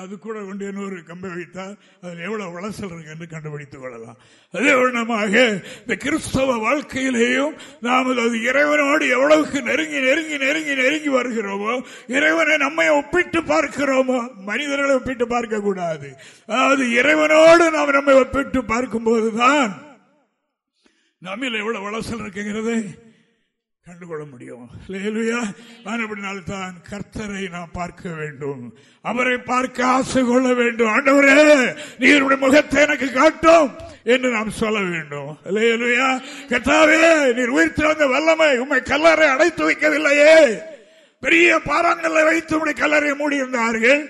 அது கூட கொண்டு இன்னொரு கம்பை வைத்தால் அதில் எவ்வளவு வளசல் இருக்கு என்று கண்டுபிடித்துக் கொள்ளலாம். அதே வண்ணமாக இந்த கிறிஸ்தவ வாழ்க்கையிலேயும் நாம் அது இறைவனோடு எவ்வளவுக்கு நெருங்கி நெருங்கி நெருங்கி நெருங்கி வருகிறோமோ இறைவனை நம்மை ஒப்பிட்டு பார்க்கிறோமோ மனிதர்களை ஒப்பிட்டு பார்க்க கூடாது. அதாவது இறைவனோடு நாம் நம்மை ஒப்பிட்டு பார்க்கும்போது தான் நம்மில் எவ்வளவு வளசல் இருக்குங்கிறது? கண்டுகொள்ள முடியும் தான் கர்த்தரை நாம் பார்க்க வேண்டும். அவரை பார்க்க ஆசை கொள்ள வேண்டும். ஆண்டவரே நீருடைய முகத்தை எனக்கு காட்டும் என்று நாம் சொல்ல வேண்டும். கர்த்தாவே நீர் உயிர் திறந்த வல்லமை உண்மை கல்லறை அடைத்து வைக்கவில்லையே. பெரிய பாறாங்கல்ல வைத்து உடைய கல்லறை மூடியிருந்தார்கள்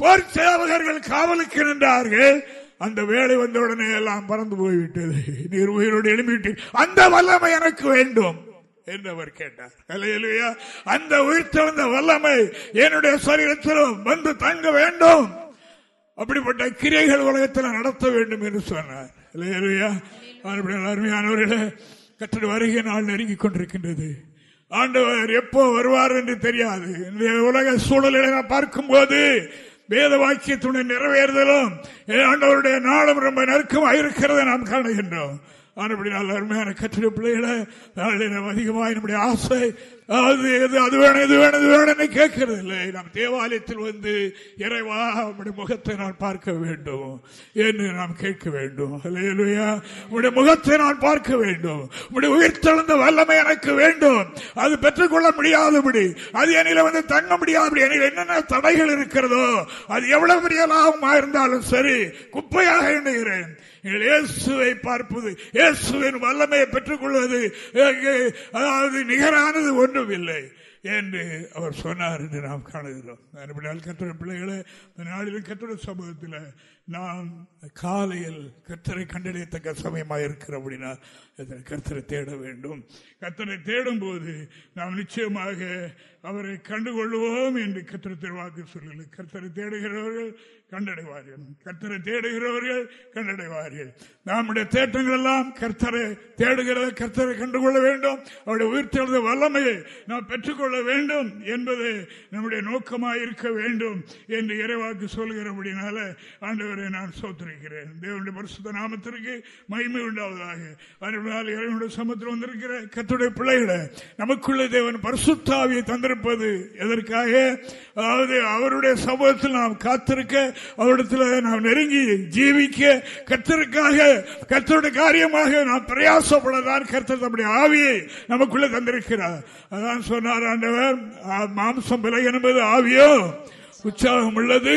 போர் சேவகர்கள் காவலுக்கு நின்றார்கள். அந்த வேலை வந்த உடனே எல்லாம் பறந்து போய்விட்டது. நீர் உயிரோடு எழுப்பிவிட்டீர் அந்த வல்லமை எனக்கு வேண்டும். என்று அவர் கேட்டார் அந்த உயிர்த்தெழுந்த வல்லமை என்னுடைய சரீரத்திலும் வந்து தங்க வேண்டும். அப்படிப்பட்ட கிரைகள் உலகத்தில் நடத்த வேண்டும் என்று சொன்னார். அருமையானவர்களே கற்று வருகை நாள் நெருங்கிக் கொண்டிருக்கின்றது. ஆண்டவர் எப்போ வருவார் என்று தெரியாது. இந்த உலக சூழலை பார்க்கும் போது வேத வாக்கியத்துடன் நிறைவேறுதலும் ஆண்டவருடைய நாளும் ரொம்ப நெருக்கமாக இருக்கிறத நாம் காணுகின்றோம். ஆனப்படினால் அருமையான கட்டிட பிள்ளைகளை அதிகமாக நம்முடைய ஆசை அது எது அது வேணும் இது வேணும் இது வேணும்னு கேட்கறது இல்லை நாம் தேவாலயத்தில் வந்து இறைவா உடைய முகத்தை நான் பார்க்க வேண்டும் என்று நாம் கேட்க வேண்டும். உடைய முகத்தை நான் பார்க்க வேண்டும். உடைய உயிர்த்தெழுந்த வல்லமை எனக்கு வேண்டும். அது பெற்றுக்கொள்ள முடியாதபடி அது என்னில வந்து தங்க முடியாதபடி என்னில் என்னென்ன தடைகள் இருக்கிறதோ அது எவ்வளவு பெரிய லாபமாக இருந்தாலும் சரி குப்பையாக எண்ணுகிறேன். இயேசுவை பார்ப்பது இயேசுவின் வல்லமையை பெற்றுக் கொள்வது அதாவது நிகரானது ஒன்றும் இல்லை என்று அவர் சொன்னார் என்று நாம் காணுகிறோம். கட்டுரை பிள்ளைகளை நாளிலும் கட்டுரை சமூகத்தில் நாம் காலையில் கர்த்தரை கண்டறியத்தக்க சமயமாக இருக்கிற அப்படின்னா கர்த்தரை தேட வேண்டும்? கர்த்தரை தேடும் போது நாம் நிச்சயமாக அவரை கண்டுகொள்வோம் என்று கர்த்தர் திருவாக்கு சொல்லல கர்த்தரை தேடுகிறவர்கள் கண்டடைவார்கள். கர்த்தரை தேடுகிறவர்கள் கண்டடைவார்கள். நம்முடைய தேட்டங்கள் எல்லாம் கர்த்தரை தேடுகிறத கர்த்தரை கண்டுகொள்ள வேண்டும். அவருடைய உயிர்த்தெழுந்த வல்லமையை நாம் பெற்றுக்கொள்ள வேண்டும் என்பது நம்முடைய நோக்கமாக இருக்க வேண்டும் என்று இறைவாக்கு சொல்கிறபடினால ஆண்டவரை நான் சோத்திருக்கிறேன். தேவனுடைய பரிசுத்த நாமத்திற்கு மகிமை உண்டாவதாக. இறைவனுடைய சமத்தில் வந்திருக்கிற கத்துடைய பிள்ளைகளை நமக்குள்ள தேவன் பரிசுத்தாவியை தந்திருப்பது எதற்காக? அதாவது அவருடைய சமூகத்தில் நாம் காத்திருக்க அவரிடத்தில் நாம் நெருங்கி ஜீவிக்க கத்தருக்காக கத்தருடைய காரியமாக நாம் பிரயாசப்படதான் கர்த்தர் தம்முடைய ஆவியை நமக்குள்ள தந்திருக்கிறார். அதான் சொன்னார் ஆண்டவர் மாம்சம் விலை என்பது ஆவியோ உற்சாகம் உள்ளது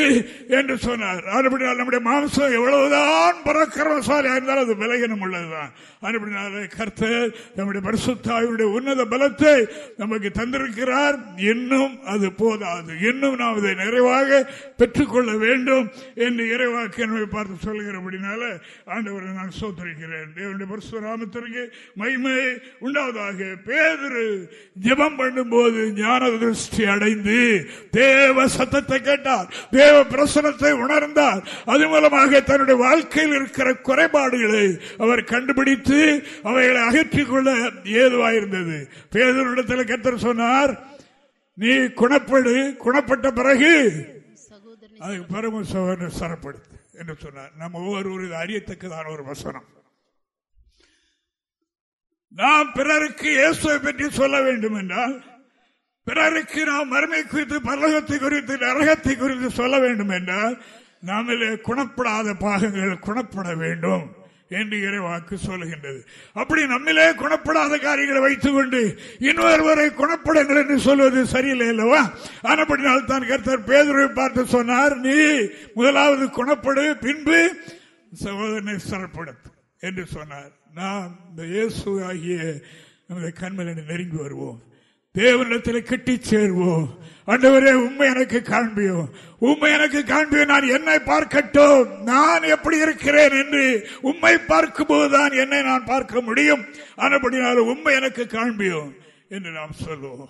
என்று சொன்னார். நம்முடைய மாம்சம் எவ்வளவுதான் பரக்கிரமசாலியா இருந்தாலும் அது விலகினம் உள்ளதுதான். அதுபடினாலே கர்த்தர் நம்முடைய பரிசுத்தாயுடைய உன்னத பலத்தை நமக்கு தந்திருக்கிறார். இன்னும் அது போதாது. இன்னும் நாம் இதை நிறைவாக பெற்றுக்கொள்ள வேண்டும் என்று இறைவாக்கு என்னை பார்த்து சொல்கிறபடினால ஆண்டவரை நான் சோத்தரிக்கிறேன். தேவனுடைய பரிசுராமத்திற்கு மகிமை உண்டாவதாக. பேதரு ஜபம் பண்ணும் போது ஞான திருஷ்டி அடைந்து தேவ சத்தத்தை கேட்டார். தேவ பிரசனத்தை உணர்ந்தார். அது மூலமாக தன்னுடைய வாழ்க்கையில் இருக்கிற குறைபாடுகளை அவர் கண்டுபிடித்து அவைகளை அகற்றிக் கொள்ள ஏதுவாயிருந்தது பேதனிடத்தில் கத்தர் சொன்னார் நீ குணப்படு குணப்பட்ட பிறகு அதுக்கு பரம சோதனை சரப்படுத்து என்று சொன்னார். நம்ம ஒவ்வொருவரும் அறியத்தக்கதான ஒரு வசனம். நாம் பிறருக்கு இயேசுவை பற்றி சொல்ல வேண்டும் என்றால் பிறருக்கு நாம் மருமை குறித்து பரலகத்தை குறித்து நரகத்தை குறித்து சொல்ல வேண்டும் என்றால் நாமிலே குணப்படாத பாகங்கள் குணப்பட வேண்டும் என்று இறைவாக்கு சொல்லுகின்றது. அப்படி நம்மிலே குணப்படாத காரியங்களை வைத்துக் கொண்டு இன்னொருவரை குணப்படுங்கள் என்று சொல்வது சரியில்லை அல்லவா? ஆனப்படினால் தான் கருத்தர் பேதுரை பார்த்து சொன்னார் நீ முதலாவது குணப்படு பின்பு சகோதரனை சரப்படுத்து என்று சொன்னார். நாம் இந்த இயேசு ஆகிய நமது கண்மலனை நெருங்கி வருவோம். தேவனிடத்தில் கிட்டி சேர்வோம். அண்டவரே உண்மை எனக்கு காண்பியும். உண்மை எனக்கு காண்பியும். நான் என்னை பார்க்கட்டும். நான் எப்படி இருக்கிறேன் என்று உண்மை பார்க்கும்போதுதான் என்னை நான் பார்க்க முடியும். ஆனப்படினாலும் உண்மை எனக்கு காண்பியும் என்று நாம் சொல்லுவோம்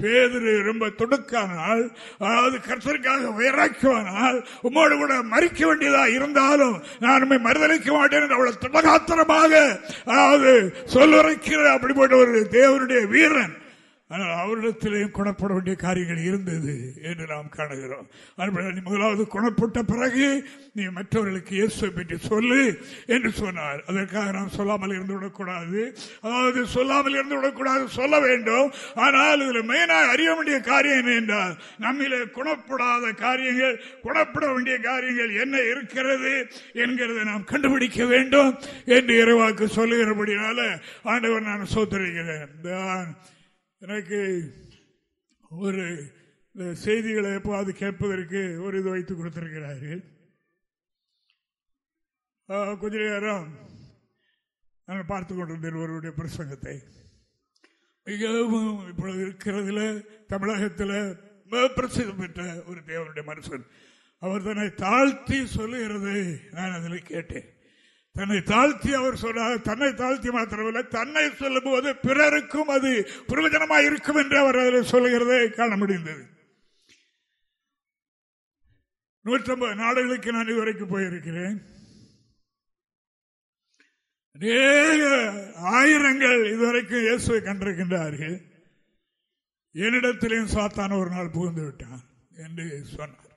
பேதிரு ரொம்ப துடுக்கானால் அதாவது கர்த்தருக்காக வைராக்கியமானால் உம்மோடு கூட மறிக்க வேண்டியதா இருந்தாலும் நான் உண்மை மறுதளிக்க மாட்டேன் என்று அவ்வளவு துடகாத்திரமாக அதாவது சொல்லுரைக்கிற அப்படிப்பட்ட ஒரு தேவனுடைய வீரன் ஆனால் அவரிடத்திலேயும் குணப்பட வேண்டிய காரியங்கள் இருந்தது என்று நாம் காணுகிறோம். நீ முதலாவது குணப்பட்ட பிறகு நீ மற்றவர்களுக்கு இயேசுவை பற்றி சொல்லு என்று சொன்னார். அதற்காக நாம் சொல்லாமல் இருந்து விடக்கூடாது. அதாவது சொல்லாமல் இருந்து விடக்கூடாது சொல்ல வேண்டும். ஆனால் இதில் மெயினாக அறிய வேண்டிய காரியம் என்ன என்றால் நம்மிலே குணப்படாத காரியங்கள் குணப்பட வேண்டிய காரியங்கள் என்ன இருக்கிறது என்கிறதை நாம் கண்டுபிடிக்க வேண்டும் என்று இறைவாக்கு சொல்லுகிறபடினால ஆண்டவர் நான் சோத்தரிக்கிறேன். எனக்கு ஒரு செய்திகளை எப்போது கேட்பதற்கு ஒரு இது வைத்து கொடுத்திருக்கிறார்கள் கொஞ்ச நேரம் நாங்கள் பார்த்து கொண்டிருந்தேன் ஒருவருடைய பிரசங்கத்தை. மிகவும் இப்பொழுது இருக்கிறதுல தமிழகத்தில் பிரசித்தம் பெற்ற ஒரு தேவனுடைய மனுஷன். அவர் தன்னை தாழ்த்தி சொல்லுகிறது நான் அதில் கேட்டேன். தன்னை தாழ்த்தி அவர் சொன்னார். தன்னை தாழ்த்தி மாத்திரமில்லை தன்னை சொல்லும் போது பிறருக்கும் அது பிரயோஜனமாக இருக்கும் என்று அவர் அதில் சொல்லுகிறதை காண முடிந்தது. நூற்றம்பது நாடுகளுக்கு நான் இதுவரைக்கும் போயிருக்கிறேன். ஆயிரங்கள் இதுவரைக்கும் இயேசுவை கண்டிருக்கின்றார்கள். என்னிடத்திலேயும் சாத்தான ஒரு நாள் புகுந்து விட்டான் என்று சொன்னார்.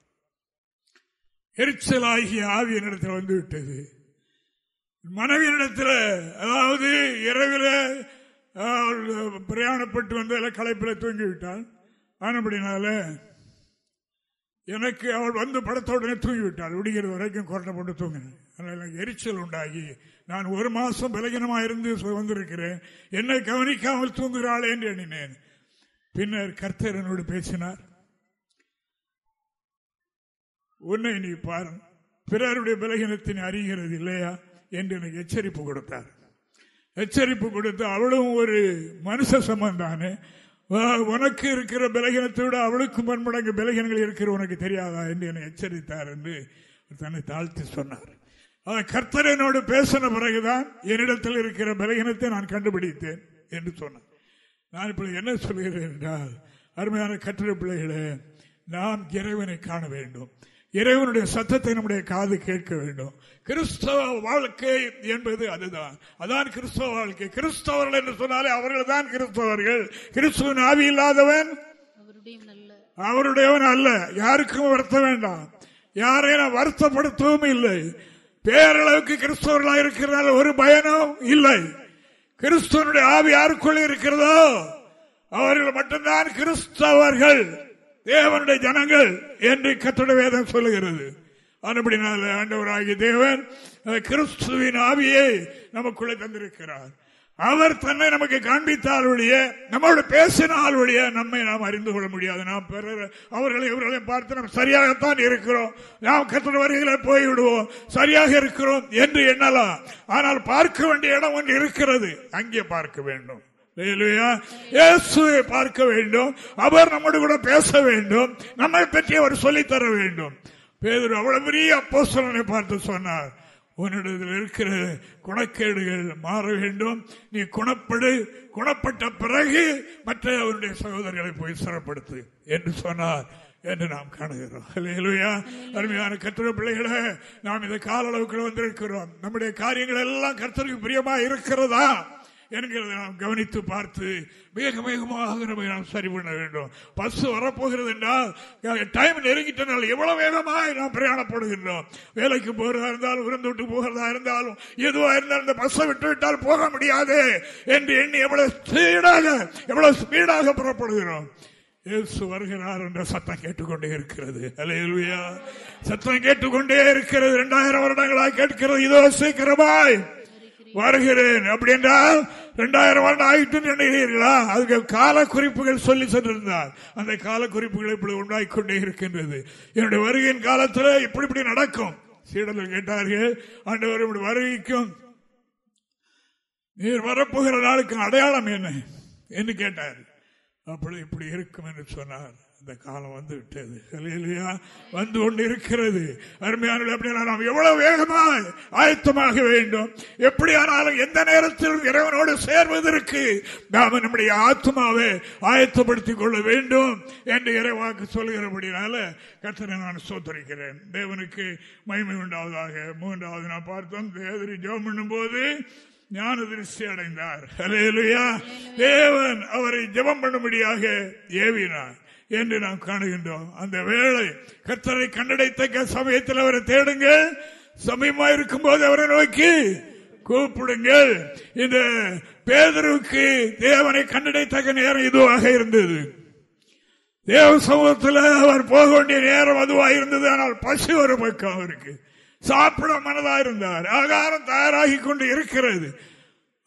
எரிச்சலாகிய ஆவி என்னிடத்தில் வந்துவிட்டது மனைவியிடத்தில் அதாவது இரவில் பிரயாணப்பட்டு வந்த களைப்பில் தூங்கிவிட்டாள் ஆனப்படினால எனக்கு அவள் வந்து படத்தோடனே தூங்கிவிட்டாள் விடுகிறது வரைக்கும் கொரட்டை போட்டு தூங்கினேன் அதனால் எரிச்சல் உண்டாகி நான் ஒரு மாசம் பலகீனமாக இருந்து வந்திருக்கிறேன். என்னை கவனிக்காமல் தூங்குகிறாள் என்று எண்ணினேன். பின்னர் கர்த்தர் என்னோடு பேசினார். உன்னை நீ பாரு. பிறருடைய பலகீனத்தின் அறிகிறது இல்லையா? என்று எனக்கு எச்சரிப்பு கொடுத்தார். எச்சரிப்பு கொடுத்து அவளும் ஒரு மனுஷ சம்பந்தானே. உனக்கு இருக்கிற பலகீனத்தை விட அவளுக்கு பன்மடங்கு பலகீனங்கள் இருக்கிற உனக்கு தெரியாதா என்று என்னை எச்சரித்தார் என்று தன்னை தாழ்த்தி சொன்னார். கர்த்தரனோடு பேசின பிறகுதான் என்னிடத்தில் இருக்கிற பலகீனத்தை நான் கண்டுபிடித்தேன் என்று சொன்னார். நான் இப்படி என்ன சொல்கிறேன் என்றால் அருமையான கட்டிட பிள்ளைகளே நாம் இறைவனை காண வேண்டும். இறைவனுடைய சத்தத்தை நம்முடைய காது கேட்க வேண்டும். கிறிஸ்தவ வாழ்க்கை என்பது அதுதான். அதான் கிறிஸ்தவ வாழ்க்கை. கிறிஸ்தவர்கள் என்று சொன்னாலே அவர்கள் தான் கிறிஸ்தவர்கள். கிறிஸ்துவன் ஆவி இல்லாதவன் அவருடையவன் அல்ல. யாருக்கும் வருத்த வேண்டாம். யாரையும் வருத்தப்படுத்தவும் இல்லை. பேரளவுக்கு கிறிஸ்தவர்களாக இருக்கிறதால ஒரு பயனும் இல்லை. கிறிஸ்துவனுடைய ஆவி யாருக்குள்ள இருக்கிறதோ? அவர்கள் மட்டும்தான் கிறிஸ்தவர்கள். தேவனுடைய ஜனங்கள் என்று கத்தட வேதம் சொல்லுகிறது. அதுபடினால ஆண்டவராகிய தேவன் கிறிஸ்துவின் ஆவியை நமக்குள்ளே தந்திருக்கிறார். அவர் தன்னை நமக்கு காண்பித்தால் ஒழிய நம்மளோட பேசினால் ஒழிய நம்மை நாம் அறிந்து கொள்ள முடியாது. நாம் பிறர் அவர்களை இவர்களையும் பார்த்து நாம் சரியாகத்தான் இருக்கிறோம். நாம் கத்திர வரிகளை போய்விடுவோம். சரியாக இருக்கிறோம் என்று எண்ணலாம். ஆனால் பார்க்க வேண்டிய இடம் ஒன்று இருக்கிறது. அங்கே பார்க்க வேண்டும். இயேசுவை பார்க்க வேண்டும். அவர் நம்மோடு கூட பேச வேண்டும். நம்மை பற்றி அவர் சொல்லித்தர வேண்டும். பேதர் அவ்வளவு பெரிய அப்போ பார்த்து சொன்னார். உன்னிடத்தில் இருக்கிற குணக்கேடுகள் மாற வேண்டும். நீ குணப்படு குணப்பட்ட பிறகு மற்ற அவருடைய சகோதரர்களை போய் சிறப்படுத்து என்று சொன்னார் என்று நாம் காணுகிறோம். அருமையான கத்திர பிள்ளைகளை நாம் இந்த கால அளவுக்கு வந்திருக்கிறோம். நம்முடைய காரியங்கள் எல்லாம் கர்த்தருக்கு பிரியமா இருக்கிறதா? என்கிறதை நாம் கவனித்து பார்த்து வேக வேகமாக நாம் சரி பண்ண வேண்டும். பஸ் வரப்போகிறது என்றால் டைம் நெருங்கிட்டனால் எவ்வளவு வேகமாக நாம் பிரயாணப்படுகின்றோம். வேலைக்கு போகிறதா இருந்தாலும் விருந்து விட்டு போகிறதா இருந்தாலும் எதுவாக இருந்தாலும் இந்த பஸ்ஸை விட்டு விட்டால் போக முடியாது என்று எண்ணி எவ்வளவு ஸ்பீடாக எவ்வளவு ஸ்பீடாக புறப்படுகிறோம். இயேசு வருகிறார் என்ற சத்தம் கேட்டுக்கொண்டே இருக்கிறது. அலையலுயா சத்தம் கேட்டுக்கொண்டே இருக்கிறது. இரண்டாயிரம் வருடங்களாக கேட்கிறது. இதோ சீக்கிரமாய். வருகிறேன் அப்படி என்றால் இரண்டாயிரம் ஆண்டு ஆயிட்டு நினைக்கிறீர்களா அதுக்கு கால குறிப்புகள் சொல்லி சென்றிருந்தார் அந்த கால குறிப்புகள் இப்படி உண்டாகி இருக்கின்றது. என்னுடைய வருகையின் காலத்தில் இப்படி இப்படி நடக்கும். சீடர்கள் கேட்டார்கள் ஆண்டவர் இப்படி வருகைக்கும் நீர் வரப்போகிற நாளுக்கு அடையாளம் என்ன? என்று கேட்டார் அப்படி இப்படி இருக்கும் என்று சொன்னார். அந்த காலம் வந்து விட்டது. இல்லையா வந்து கொண்டு இருக்கிறது அருமையான அப்படின்னா நாம் எவ்வளவு வேகமாக ஆயத்தமாக வேண்டும். எப்படியானாலும் எந்த நேரத்திலும் இறைவனோடு சேர்வதற்கு நாம் நம்முடைய ஆத்மாவை ஆயத்தப்படுத்திக் கொள்ள வேண்டும் என்று இறைவாக்கு சொல்கிறபடினால கத்தனை நான் சோத்தரிக்கிறேன் தேவனுக்கு மகிமை உண்டாவதாக. மூன்றாவது நான் பார்த்தோம் தேவரி ஜோம் பண்ணும் போது ஞான திருஷ்டி அடைந்தார். தேவன் அவரை ஜபம் பண்ணும்படியாக ஏவினார். என்று நாம் காணுகின்றோம். அந்த வேலை கத்தரை கண்டடைத்தக்க சமயத்தில் அவரை தேடுங்கள் சமயமா இருக்கும் போது அவரை நோக்கி கூப்பிடுங்கள். இந்த பேதருக்கு தேவனை கண்டடைத்தக்க நேரம் இதுவாக இருந்தது. தேவ சமூகத்தில் அவர் போக வேண்டிய நேரம் அதுவாக இருந்தது. ஆனால் பசு ஒரு பக்கம் அவருக்கு. சாப்பிட மனதா இருந்தார். ஆகாரம் தயாராகி கொண்டு இருக்கிறது.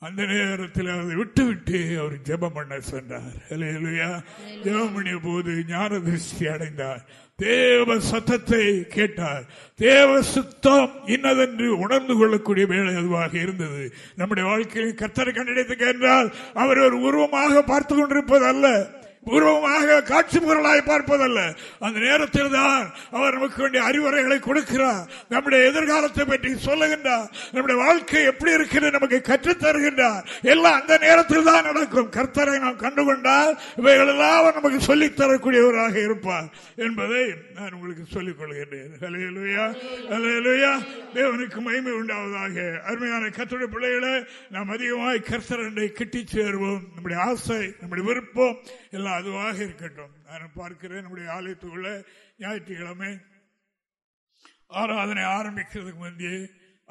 அந்த நேரத்தில் அதை விட்டுவிட்டு அவர் ஜெபம் பண்ண சென்றார். ஜெபம் பண்ணிய போது ஞான திருஷ்டி அடைந்தார். தேவ சத்தத்தை கேட்டார். தேவ சுத்தம் இன்னதென்று உணர்ந்து கொள்ளக்கூடிய வேலை அதுவாக இருந்தது. நம்முடைய வாழ்க்கையில் கத்தரை கண்டிடத்துக்கு என்றால் அவர் ஒரு உருவமாக பார்த்து கொண்டிருப்பது அல்ல பூர்வமாக காட்சி பொருளாய் பார்ப்பதல்ல. அந்த நேரத்தில் தான் அவர் நமக்கு வேண்டிய அறிவுரைகளை கொடுக்கிறார். நம்முடைய எதிர்காலத்தை பற்றி சொல்லுகின்றார். நம்முடைய வாழ்க்கை எப்படி இருக்கிறது நமக்கு கற்றுத்தருகின்றார் எல்லாம் அந்த நேரத்தில் தான் நடக்கும். கர்த்தரை நாம் கண்டுகொண்டால் இவைகள் எல்லாம் நமக்கு சொல்லித் தரக்கூடியவராக இருப்பார் என்பதை நான் உங்களுக்கு சொல்லிக் கொள்கின்றேன். தேவனுக்கு மகிமை உண்டாவதாக. அருமையான கத்துடைய பிள்ளைகளை நாம் அதிகமாக கர்த்தரண்டை கிட்டி சேருவோம். நம்முடைய ஆசை நம்முடைய விருப்பம் எல்லாம் அதுவாக இருக்கட்டும். நான் பார்க்கிறேன் நம்முடைய ஆலயத்துக்குள்ள ஞாயிற்றுக்கிழமை. ஆராதனை ஆரம்பிக்கிறதுக்கு முந்தையே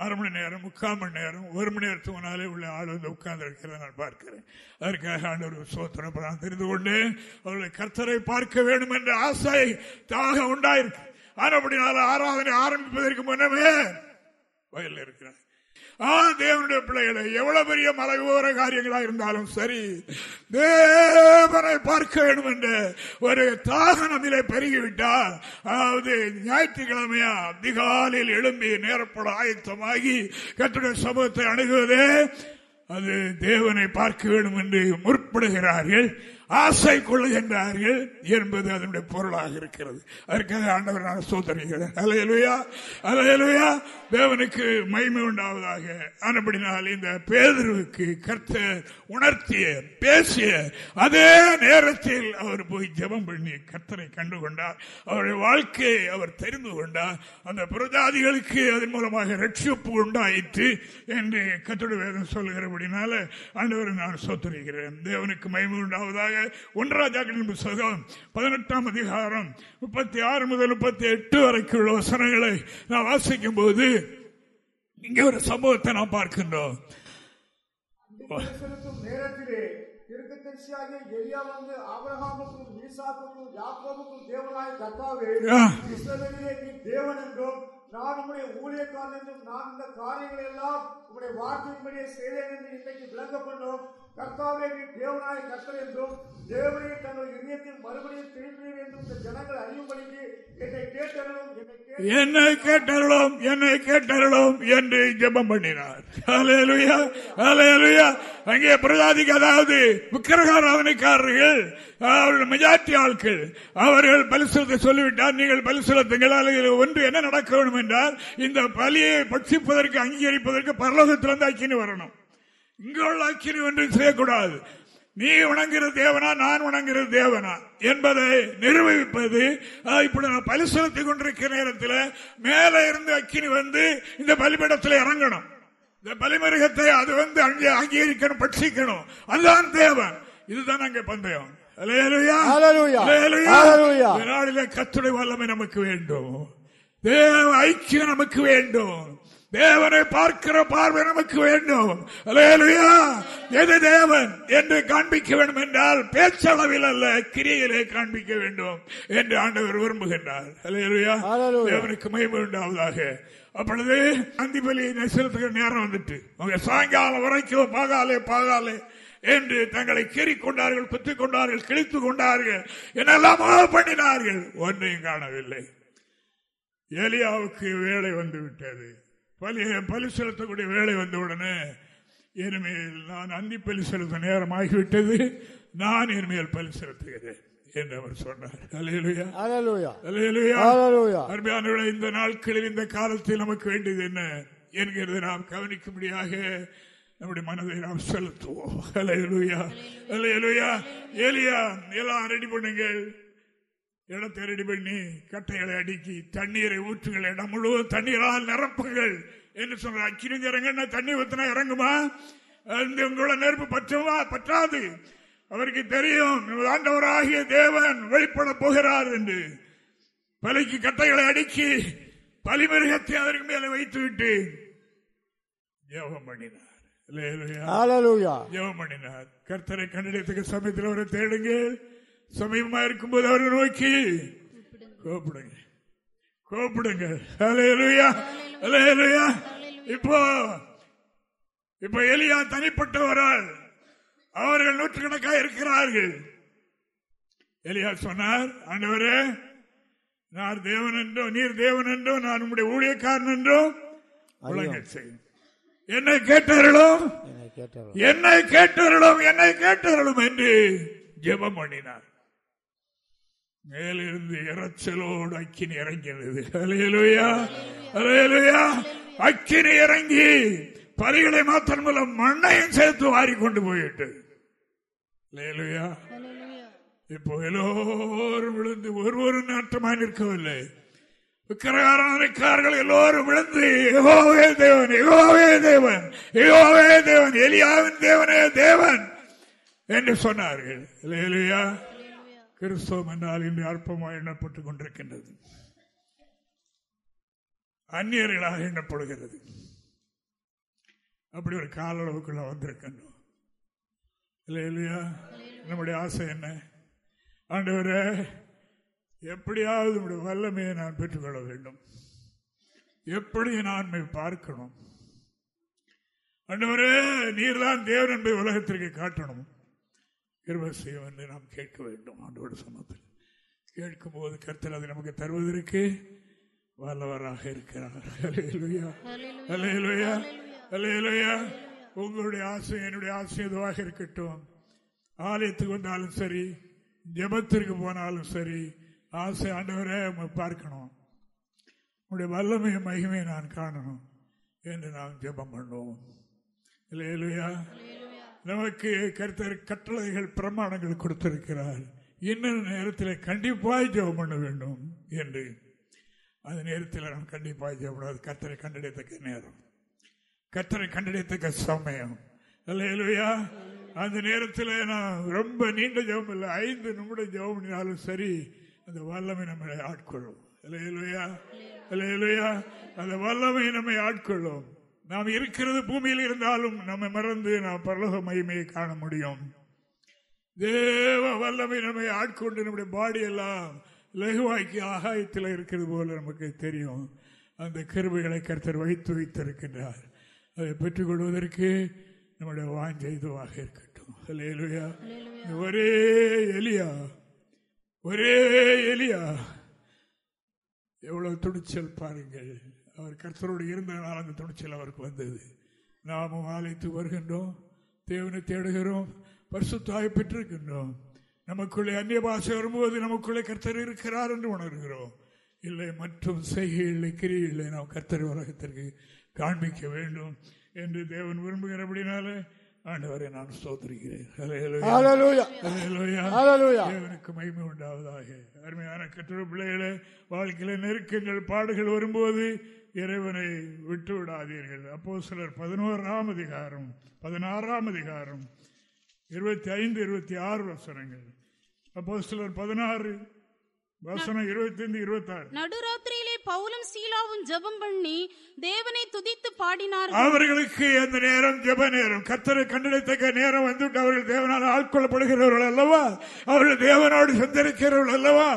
அரை மணி நேரம் முக்கால் மணி நேரம் ஒரு மணி நேரத்துக்கு முன்னாலே உள்ள ஆள் வந்து உட்கார்ந்து இருக்கிறத நான் பார்க்கிறேன். அதற்காக ஆண்டவர் சோத்திரம் நான் தெரிந்து கொண்டு அவர்களை கர்த்தரை பார்க்க வேண்டும் என்ற ஆசை தாக உண்டாயிருக்கு. ஆனப்படினால ஆராதனை ஆரம்பிப்பதற்கு முன்னமே வயலில் இருக்கிறார். ஆஹ் தேவனுடைய பிள்ளைகளை எவ்வளவு பெரிய மலைவோர காரியங்களா இருந்தாலும் சரி தேவனை பார்க்க வேண்டும் என்ற ஒரு தாக நம்மிலே பெருகிவிட்டால் அதாவது ஞாயிற்றுக்கிழமையா அதிகாலையில் எழும்பி நேரப்பட ஆயத்தமாகி கத்துடைய சமூகத்தை அணுகுவதே அது தேவனை பார்க்க வேண்டும் என்று முற்படுகிறார்கள். ஆசை கொள்ளுகின்றார்கள் என்பது அதனுடைய பொருளாக இருக்கிறது. அதற்காக ஆண்டவர் நான் சோதனைகிறேன் அலையலுயா அலையலுயா. தேவனுக்கு மய்மை உண்டாவதாக. ஆனப்படினால் இந்த பேதருவுக்கு கர்த்தர் உணர்த்திய பேசிய அதே நேரத்தில் அவர் போய் ஜெபம் பண்ணி கர்த்தரை கண்டுகொண்டார். அவருடைய வாழ்க்கையை அவர் தெரிந்து கொண்டார். அந்த பிரஜாதிகளுக்கு அதன் மூலமாக ரட்சிப்பு உண்டாயிற்று என்று கத்துட வேதம் சொல்கிறபடினால ஆண்டவரை நான் சோத்தரிக்கிறேன் தேவனுக்கு மய்மை உண்டாவதாக ஒன்றாஜாக்களின் புத்தகம் பதினெட்டாம் அதிகாரம் முப்பத்தி ஆறு முதல் முப்பத்தி எட்டு வரைக்கும் உள்ள வசனங்களை நான் வாசிக்கும் போது இங்க ஒரு சம்பவத்தை நாம் பார்க்கின்றோம். நேரத்திலே தீர்க்கதரிசியாகிய எலியா வந்து ஆபிரகாமுக்கும் ஈசாக்குக்கும் யாக்கோபுக்கும் தேவனாய கர்த்தாவே. இஸ்ரவேலிலே நீ தேவன் என்றும் நான் ஊழியக்காரன் என்றும் நான் இந்த காரியங்களை எல்லாம் உம்முடைய வார்த்தையின்படியே செய்தேன் என்று இன்றைக்கு விளங்க பண்ணோம் கர்த்தாவே நீ தேவனாய் கர்த்தர் என்றும் தேவனையை தங்கள் இதயத்தில் மறுபடியும் திரும்பினீர் என்றும் இந்த ஜனங்கள் அறியும்படிக்கு என்னை கேட்டருளும் என்னை கேட்டருளும் என்னை கேட்டருளும் என்று ஜெபம் பண்ணினார். ஹalleluya ஹalleluya. அங்கே பிரதாதிக்கு அதாவது விக்கிரகாராதனைக்காரர்கள் அவர்கள் மெஜாரிட்டி ஆட்கள் அவர்கள் பலிசுலத்தை சொல்லிவிட்டார். நீங்கள் பலிசுலத்துங்கள் அல்லது ஒன்று என்ன நடக்க வேண்டும் என்றால் இந்த பலியை பட்சிப்பதற்கு அங்கீகரிப்பதற்கு பரலோகத்திலிருந்து அக்கினு வரணும். இங்குள்ள அக்கினி ஒன்றும் செய்யக்கூடாது. நீ வணங்குகிற தேவனா நான் வணங்குகிற தேவனா என்பதை நிரூபிப்பது இப்படி நான் பலி செலுத்திக் கொண்டிருக்கிற நேரத்தில் மேலே இருந்து அக்கினி வந்து இந்த பலிபீடத்தில் இறங்கணும். இந்த பலிமிருகத்தை அது வந்து அங்கே அங்கீகரிக்கணும் பட்சிக்கணும். அதுதான் தேவன். இதுதான் அங்கே பந்தயம். கத்துடைய வல்லமை நமக்கு வேண்டும். தேவ ஐக்கியம் நமக்கு வேண்டும். தேவனை பார்க்கிற பார்வை நமக்கு வேண்டும். எது தேவன் என்று காண்பிக்க வேண்டும் என்றால் பேச்சளவில் அல்ல கிரியிலே காண்பிக்க வேண்டும் என்று ஆண்டவர் விரும்புகின்றார். அல்லேலூயா. தேவனுக்கு மகிமை உண்டாவதாக அப்பொழுது அந்தி பலி நெசலத்துக்கு நேரம் வந்துட்டு அவங்க சாயங்காலம் வரைக்கும் பாகாலே பாகாலே என்று தங்களை கீறிக் கொண்டார்கள் குத்திக் கொண்டார்கள் கிழித்துக் கொண்டார்கள் என்னெல்லாமோ பண்ணினார்கள் ஒன்றையும் காணவில்லை ஏலியாவுக்கு வேலை வந்து விட்டது பலி பலி செலுத்தக்கூடிய வேலை வந்த உடனே இனிமேல் நான் அந்தி பலி செலுத்த நேரம் ஆகிவிட்டது நான் இனிமேல் பலி செலுத்துகிறேன் என்று அவர் சொன்னார். இந்த நாட்களில் இந்த காலத்தில் நமக்கு வேண்டியது என்ன என்கிறதை நாம் கவனிக்கும்படியாக நம்முடைய மனதை நாம் செலுத்துவோம். ஏலியா எல்லாம் ரெடி பண்ணுங்கள். இடத்தை ரெடி பண்ணி கட்டைகளை அடுக்கி தண்ணீரை ஊற்றுங்கள். இடம் முழுவதும் தண்ணீரால் நிரப்புங்கள். என்று சொல்ற அக்கினி இறங்க தண்ணி ஊத்தினா இறங்குமா? உங்களோட நெருப்பு பற்றுமா பற்றாது. அவருக்கு தெரியும் ஆண்டவராகிய தேவன் வெளிப்பட போகிறார் என்று. பலிக்கு கட்டைகளை அடுக்கி பலிமிருகத்தை அதற்கு மேலே வைத்துவிட்டு ஜெபம் பண்ணினார். ஜெபம் பண்ணினார். கர்த்தரை கண்டிடத்துக்கு சமயத்தில் அவரை தேடுங்கள். சமீபமா இருக்கும்போது அவரை நோக்கி கூப்பிடுங்க கூப்பிடுங்க. இப்போ இப்போ எலியா தனிப்பட்டவரால் அவர்கள் நூற்றுக்கணக்காக இருக்கிறார்கள். எலியா சொன்னார் ஆண்டவரே நான் தேவன் என்றோ நீர் தேவன் என்றோ நான் உம்முடைய ஊழியக்காரன் என்றோ செய்யும் என்னை கேட்டார்களும் என்னை கேட்டவர். என்னை கேட்டருளும் என்று ஜெபம் பண்ணினார். மேலிருந்து இறைச்சலோடு அக்கினி இறங்கினது. அலையலுயா அலையலுயா அக்கினி இறங்கி பலிகளை மாத்திரம் மூலம் மண்ணையும் சேர்த்து வாரி கொண்டு போயிட்டு. அலையலுயா இப்போ எல்லோரும் விழுந்து ஒருவரும் நாட்டமாய் நிற்கவில்லை. விக்கிரகாரக்காரர்கள் எல்லோரும் விழுந்து எகோவே தேவன் எகோவே தேவன் எகோவே தேவன் எலியாவின் தேவனே தேவன் என்று சொன்னார்கள். இல்லையா கிறிஸ்தவம் என்றால் இன்று அற்பமாக எண்ணப்பட்டுக் கொண்டிருக்கின்றது. அந்நியர்களாக எண்ணப்படுகிறது. அப்படி ஒரு கால அளவுக்குள்ள வந்திருக்கணும் இல்லை இல்லையா? நம்முடைய ஆசை என்ன? ஆண்டவரே எப்படியாவது நம்முடைய வல்லமையை நான் பெற்றுக்கொள்ள வேண்டும். எப்படி நான் பார்க்கணும்? அண்டவரே நீர்தான் தேவன் என்பதை உலகத்திற்கு காட்டணும். கிருப செய்யும் என்று நாம் கேட்க வேண்டும் ஆண்டோட சமத்தில். கேட்கும் போது கர்த்தர் அதை நமக்கு தருவதற்கு வல்லவராக இருக்கிறார். உங்களுடைய ஆசை என்னுடைய ஆசை எதுவாக இருக்கட்டும். ஆலயத்துக்கு வந்தாலும் சரி ஜபத்திற்கு போனாலும் சரி ஆசை ஆண்டவரே பார்க்கணும். உங்களுடைய வல்லமையை மகிமையை நான் காணணும் என்று நாம் ஜபம் பண்ணுவோம். இல்லையா நமக்கு கருத்தர் கட்டளைகள் பிரமாணங்கள் கொடுத்திருக்கிறார். இன்னொரு நேரத்தில் கண்டிப்பாய் ஜெபம் பண்ண வேண்டும் என்று. அந்த நேரத்தில் நாம் கண்டிப்பாக ஜெயப்படாது கத்தரை கண்டடையத்தக்க நேரம். கத்தரை கண்டடையத்தக்க சமயம். இல்லையா அந்த நேரத்தில் நான் ரொம்ப நீண்ட ஜெபம் இல்லை. ஐந்து நிமிடம் ஜெபம் பண்ணினாலும் சரி அந்த வல்லமை நம்மளை ஆட்கொள்ளும். இல்லையா இல்லையா அந்த வல்லமை நம்மை ஆட்கொள்ளும். நாம் இருக்கிறது பூமியில் இருந்தாலும் நம்மை மறந்து நாம் பரலோக மகிமையை காண முடியும். தேவ வல்லமை நம்மை ஆட்கொண்டு நம்முடைய பாடி எல்லாம் லகுவாக்கி ஆகாயத்தில் இருக்கிறது போல நமக்கு தெரியும். அந்த கருவைகளை கருத்தர் வைத்து வைத்திருக்கின்றார். அதை பெற்றுக் கொள்வதற்கு நம்முடைய வாஞ்ச இதுவாக இருக்கட்டும். ஒரே எலியா ஒரே எலியா. எவ்வளவு துணிச்சல் பாருங்கள். அவர் கர்த்தரோடு இருந்தனால் அந்த துணிச்சல் அவருக்கு வந்தது. நாமும் ஆலைத்து வருகின்றோம். தேவனை தேடுகிறோம். பரிசுத்தாய் பெற்றிருக்கின்றோம். நமக்குள்ளே அந்நிய பாஷை வரும்போது நமக்குள்ளே கர்த்தர் இருக்கிறார் என்று உணர்கிறோம். இல்லை மற்றும் செய்கைகளை இல்லை. நாம் கர்த்தர் உலகத்திற்கு காண்பிக்க வேண்டும் என்று தேவன் விரும்புகிறபடினாலே ஆண்டவரை நான் சோதரிக்கிறேன் தேவனுக்கு மகிமை உண்டாவதாக. அருமையான கட்டுரை பிள்ளைகளை வாழ்க்கையில நெருக்கங்கள் பாடுகள் வரும்போது இறைவனை விட்டு விடாதீர்கள் அப்போ சிலர் பதினோராம் அதிகாரம் பதினாறாம் அதிகாரம் இருபத்தி ஐந்து இருபத்தி ஆறு வசனங்கள். அப்போ சிலர் பதினாறு வசனம் இருபத்தி ஐந்து இருபத்தி ஆறு நடுராத்திரியிலே பவுலும் சீலாவும் ஜபம் பண்ணி தேவனை துதித்து பாடினார் அவர்களுக்கு அந்த நேரம் ஜப நேரம். கத்தரை கண்டனத்தக்க நேரம் வந்துட்டு அவர்கள் தேவனால் ஆட்கொள்ளப்படுகிறவர்கள் அல்லவா? அவர்கள் தேவனோடு சந்திருக்கிறவர்கள் அல்லவா?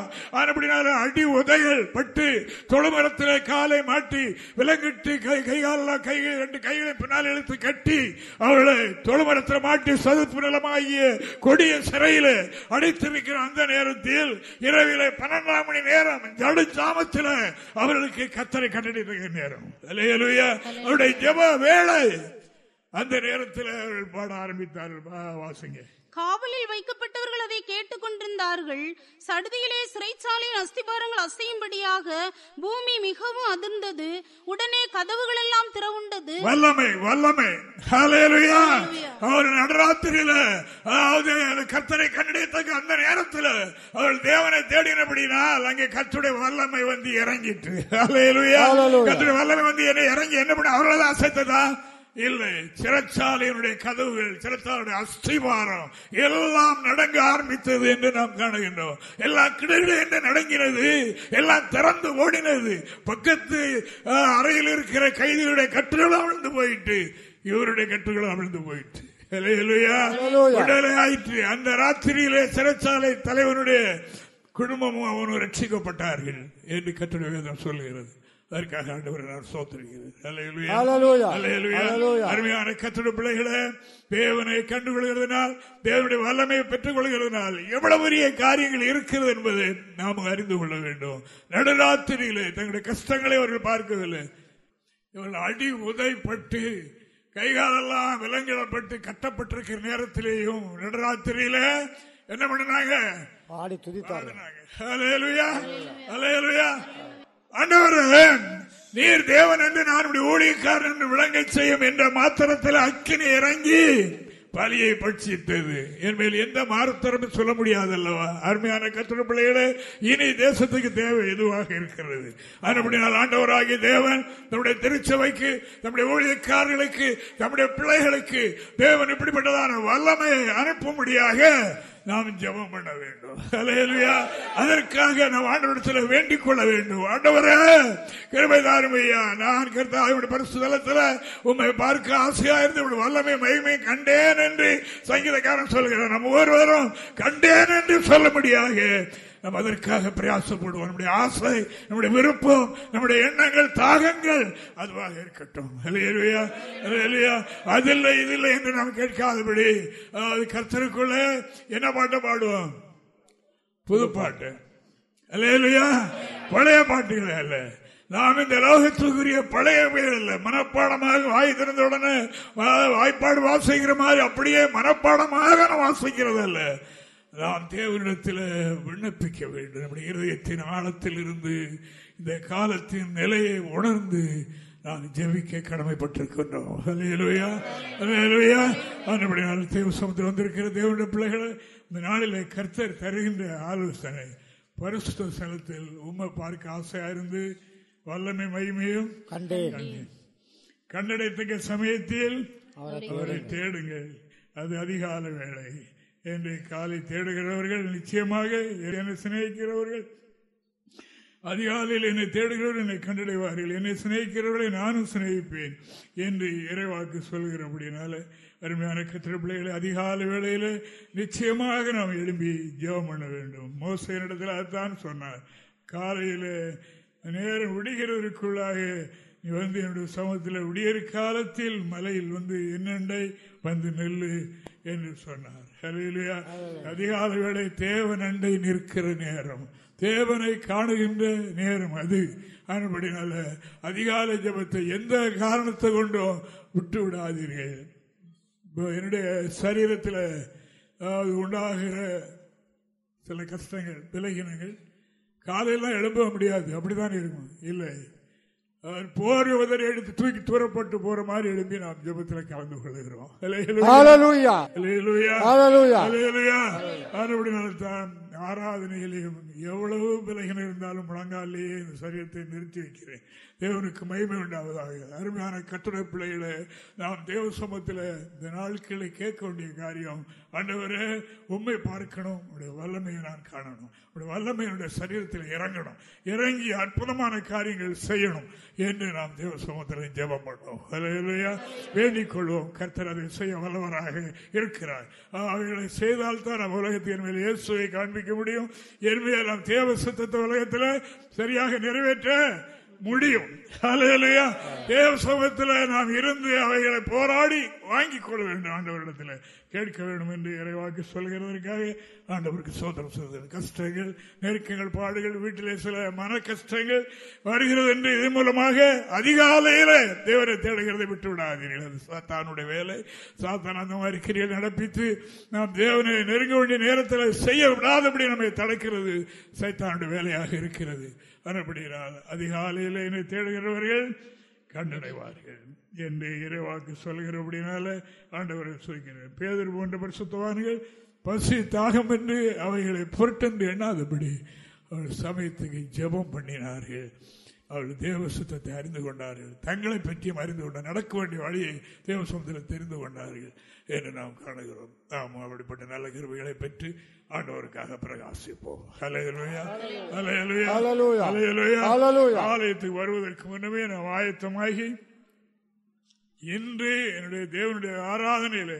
அப்படினால அடி உதைகள் பட்டு தொழுமரத்தில் காலை மாட்டி விலங்கிட்டு கை கைகாலெல்லாம் கைகள் ரெண்டு கைகளை பின்னால் இழுத்து கட்டி அவர்களை தொழுமரத்தில் மாட்டி சதுப்பு நிலமாகிய கொடிய சிறையில் அடைத்திருக்கிற அந்த நேரத்தில் இரவில் பன்னெண்டாம் மணி நேரம் ஜடு சாமத்தில் அவர்களுக்கு கத்தரை கண்டடிக்கிற நேரம். அவருடைய ஜப வேலை அந்த நேரத்தில் அவர்கள் பாட ஆரம்பித்தார்கள். வாசிங்க. காவலில் வைக்கப்பட்டவர்கள் அதை கேட்டுக் கொண்டிருந்தார்கள். சடுதியிலே சிறைச்சாலையின் அஸ்திபாரங்கள் அசையும்படியாக பூமி மிகவும் அதிர்ந்தது. உடனே கதவுகள் எல்லாம் திறவுண்டது. வல்லமை வல்லமை. அவர் நடராத்திரியில அதாவது கத்தரை கண்டறியத்தக்க அந்த நேரத்தில் அவள் தேவனை தேடினபடினால் அங்கே கத்துடைய வல்லமை வந்து இறங்கிட்டு கத்துடைய வல்லமை வந்து என்ன இறங்கி என்ன பண்ண அவர்களால் அசைத்ததா இல்லை சிறைச்சாலையினுடைய கதவுகள் சிறைச்சாலையுடைய அஸ்திவாரம் எல்லாம் நடங்க ஆரம்பித்தது என்று நாம் காணுகின்றோம். எல்லாம் கிடகு என்று நடங்கினது எல்லாம் திறந்து ஓடினது. பக்கத்து அறையில் இருக்கிற கைதிகளுடைய கட்டுகளும் அமிழ்ந்து போயிட்டு இவருடைய கட்டுகளும் அமிழ்ந்து போயிட்டு. விடுதலை ஆயிற்று. அந்த ராத்திரியிலே சிறைச்சாலை தலைவனுடைய குடும்பமும் அவனும் ரட்சிக்கப்பட்டார்கள் என்று கட்டுரை வேதம் சொல்லுகிறது. அதற்காக ஆண்டவர் நான் சோத்திருக்கிறேன் அருமையான கத்திர பிள்ளைகளை தேவனை கண்டுகொள்கிறதுனால் தேவனுடைய வல்லமையை பெற்றுக் கொள்கிறதுனால் எவ்வளவு பெரிய காரியங்கள் இருக்கிறது என்பதை நாம் அறிந்து கொள்ள வேண்டும். நடுராத்திரியிலே தங்களுடைய கஷ்டங்களை அவர்கள் பார்க்கவில்லை. இவர்கள் அடி உதைப்பட்டு கைகாலெல்லாம் விலங்கிடப்பட்டு கட்டப்பட்டிருக்கிற நேரத்திலேயும் நடுராத்திரியில என்ன பண்ணினாங்க? ஆடி துதித்தாங்க ஆண்டவரே நீர் தேவன் என்று நான் ஊழியக்காரன் என்று விளங்க செய்யும் என்ற மாத்திரத்தில் அக்கினி இறங்கி பலியை பட்சித்தது. என் மேல் எந்த மாறுத்தரம் சொல்ல முடியாது அல்லவா அருமையான கத்திர பிள்ளைகளே இனி தேசத்துக்கு தேவை எதுவாக இருக்கிறது? அதுபடினால் ஆண்டவராகிய தேவன் நம்முடைய திருச்சபைக்கு நம்முடைய ஊழியக்காரர்களுக்கு நம்முடைய பிள்ளைகளுக்கு தேவன் இப்படிப்பட்டதான வல்லமையை அனுப்பும்படியாக நாம் ஜபம் பண்ண வேண்டும். அதற்காக நாம் ஆண்டவரிடத்தில் வேண்டிக் கொள்ள வேண்டும். ஆண்டவரே கிருபை தாரும் ஐயா. நான் கர்த்தாவுடைய பரிசுத்தலத்தில் உம்மை பார்க்க ஆசையா இருந்து வல்லமை மகிமை கண்டேன் என்று சங்கீதக்காரன் சொல்கிறார் நம்ம ஒருவரும் கண்டேன் என்று சொல்லும்படியாக நாம் அதற்காக பிரயாசப்படுவோம். நம்முடைய ஆசை நம்முடைய விருப்பம் நம்முடைய எண்ணங்கள் தாகங்கள் அதுவாக இருக்கட்டும். அது இல்லை அதில்லை இதில்லை என்று நாம் கேட்காதபடி அது கர்த்தருக்குள்ள என்ன பாட்டு பாடுவோம்? புது பாட்டு. இல்லையா பழைய பாட்டுகள் அல்ல. நாம் இந்த லோகத்துக்குரிய பழைய பேர் அல்ல. மனப்பாடமாக வாய் திறந்த உடனே வாய்ப்பாடு வாசிக்கிற மாதிரி அப்படியே மனப்பாடமாக நான் வாசிக்கிறது நாம் தேவனிடத்தில் விண்ணப்பிக்க வேண்டும். நம்முடைய இருதயத்தின் ஆழத்தில் இருந்து இந்த காலத்தின் நிலையை உணர்ந்து நான் ஜெபிக்க கடமைப்பட்டிருக்கின்றோம். அல்லேலூயா அல்லேலூயா அதுபடியால் தேவ சமுத்திரம் வந்திருக்கிற தேவனுடைய பிள்ளைகளை இந்த நாளிலே கர்த்தர் தருகின்ற ஆலோசனை. பரிசுத்த ஸ்தலத்தில் உம்மை பார்க்க ஆசையா இருந்து வல்லமை மகிமையும் கண்டடைத்தக்க சமயத்தில் அவரை தேடுங்கள். அது அதிகால வேளை. என்று காலை தேடுகிறவர்கள் நிச்சயமாக என்னை சிநேகிக்கிறவர்கள். அதிகாலையில் என்னை தேடுகிறவர்கள் என்னை கண்டடைவார்கள். என்னை சிநேகிக்கிறவர்களை நானும் சிநேகிப்பேன் என்று இறைவாக்கு சொல்கிற அப்படினால அருமையான கத்திர பிள்ளைகளை அதிகாலை வேளையில நிச்சயமாக நாம் எழும்பி ஜெபம் பண்ண வேண்டும். மோசையனிடத்தில் அதுதான் சொன்னார். காலையில நேரம் விடுகிறதற்குள்ளாக நீ வந்து என்னுடைய சமூகத்தில் விடியற் காலத்தில் மலையில் வந்து என்னண்டை வந்து நெல்லு என்று சொன்னார். அதிகாலை வேளை தேவன் அண்டை நிற்கிற நேரம். தேவனை காணுகின்ற நேரம் அது. அதுபடினால அதிகாலை ஜபத்தை எந்த காரணத்தை கொண்டும் விட்டு விடாதீர்கள் இப்போ என்னுடைய சரீரத்தில் அதாவது உண்டாகிற சில கஷ்டங்கள் விலகினங்கள் காலையெல்லாம் எழுப்ப முடியாது. அப்படிதான் இருக்கும். இல்லை. போர் உதறி எடுத்து தூக்கி தூரப்பட்டு போற மாதிரி எழும்பி நாம் ஜெபத்தில் கலந்து கொள்கிறோம். ஆனபடினால்தான் ஆராதனையிலையும் எவ்வளவு விலகின இருந்தாலும் முழங்காலேயே இந்த சரீரத்தை நிறுத்தி வைக்கிறேன். தேவனுக்கு மகிமை உண்டாவதாக. அருமையான கட்டுரை பிள்ளைகளை நாம் தேவ சமூகத்தில் இந்த நாட்களை கேட்க வேண்டிய காரியம் ஆண்டவரே உண்மை பார்க்கணும். உடைய வல்லமையை நான் காணணும். உடைய வல்லமை சரீரத்தில் இறங்கணும். இறங்கி அற்புதமான காரியங்கள் செய்யணும் என்று நாம் தேவ சமத்தில் ஜெபம் பண்ணோம் இல்லையா வேண்டிக் கொள்வோம். கர்த்தர் அதை செய்ய வல்லவராக இருக்கிறார். அவைகளை செய்தால்தான் நம்ம உலகத்தின் மேல் இயேசுவை காண்பிக்க முடியும். என்மையை நாம் தேவ சித்தத்தை உலகத்தில் சரியாக நிறைவேற்ற முடியும். தேவ சமூகத்தில் நாம் இருந்து அவைகளை போராடி வாங்கிக் கொள்ள வேண்டும் ஆண்டவரிடத்தில். கேட்க வேண்டும் என்று இறைவாக்கு சொல்கிறதற்காக ஆண்டவருக்கு சோதனம் செய்தது. கஷ்டங்கள் நெருக்கங்கள் பாடுகள் வீட்டிலே சில மன கஷ்டங்கள் வருகிறது என்று இதன் மூலமாக அதிகாலையில தேவனை தேடுகிறதை விட்டு விடாதீர்கள். அது சாத்தானுடைய வேலை. சாத்தான் அந்த மாதிரி கிரியை நடப்பித்து நாம் தேவனை நெருங்க வேண்டிய நேரத்தில் செய்ய விடாதபடி நம்மை தடுக்கிறது. சைத்தானுடைய வேலையாக இருக்கிறது. அதுபடியால் அதிகாலையில் என்னை தேடுகிறவர்கள் கண்டடைவார்கள் என்று இறைவாக்கு சொல்கிறபடினால ஆண்டவரை சொல்கிறேன். பேதர் போன்ற பரிசுத்தவான்கள் பசி தாகம் என்று அவைகளை பொருட்டென்று எண்ணாதபடி அவர்கள் சமயத்துக்கு ஜெபம் பண்ணினார்கள். அவர்கள் தேவ சுத்தத்தை அறிந்து கொண்டார்கள். தங்களை பற்றியும் அறிந்து கொண்டார் நடக்க வேண்டிய வழியை தேவ சுத்தத்தில் தெரிந்து கொண்டார்கள் என்று நாம் காணுகிறோம். நாம் அப்படிப்பட்ட நல்ல கருவிகளை பெற்று ஆண்டவருக்காக பிரகாசிப்போம். ஆலயத்துக்கு வருவதற்கு முன்னமே நாம் ஆயத்தமாகி இன்று என்னுடைய தேவனுடைய ஆராதனையிலே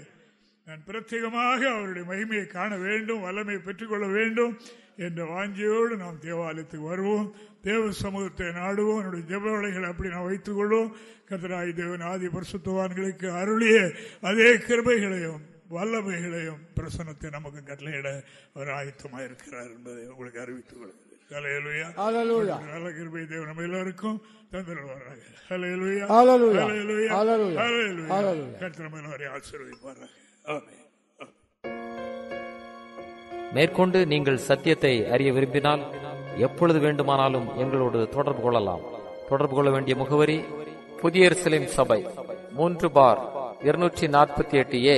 நான் பிரத்யேகமாக அவருடைய மகிமையை காண வேண்டும் வல்லமையை பெற்றுக்கொள்ள வேண்டும் என்ற வாஞ்சியோடு நாம் தேவாலயத்துக்கு வருவோம். தேவ சமூகத்தை நாடுவோம். என்னுடைய ஜெப வேலைகளை அப்படி நாம் வைத்துக் கொள்வோம் கத்தராய் தேவன் ஆதி பரிசுத்தவான்களுக்கு அருளிய அதே கிருபைகளையும் வல்லமைகளையும் பிரசனத்தை நமக்கு கட்டளையிட அவர் ஆயத்தமாக இருக்கிறார் என்பதை உங்களுக்கு அறிவித்துக் கொள்கிறேன் ஹalleluya. ஹalleluya. நல்ல கிருபை தேவன் நம்ம எல்லாருக்கும் தந்துடுவாராக ஹalleluya. ஹalleluya. ஹalleluya. ஹalleluya. ஹalleluya. ஹalleluya. கர்த்தர் நம்ம எல்லாரையும் ஆசீர்வதிப்பாராக மேற்கொண்டு நீங்கள் சத்தியத்தை அறிய விரும்பினால் எப்பொழுது வேண்டுமானாலும் எங்களோடு தொடர்பு கொள்ளலாம் தொடர்பு கொள்ள வேண்டிய முகவரி புதிய எருசலேம் சபை மூன்று பார் இருநூற்றி நாற்பத்தி எட்டு ஏ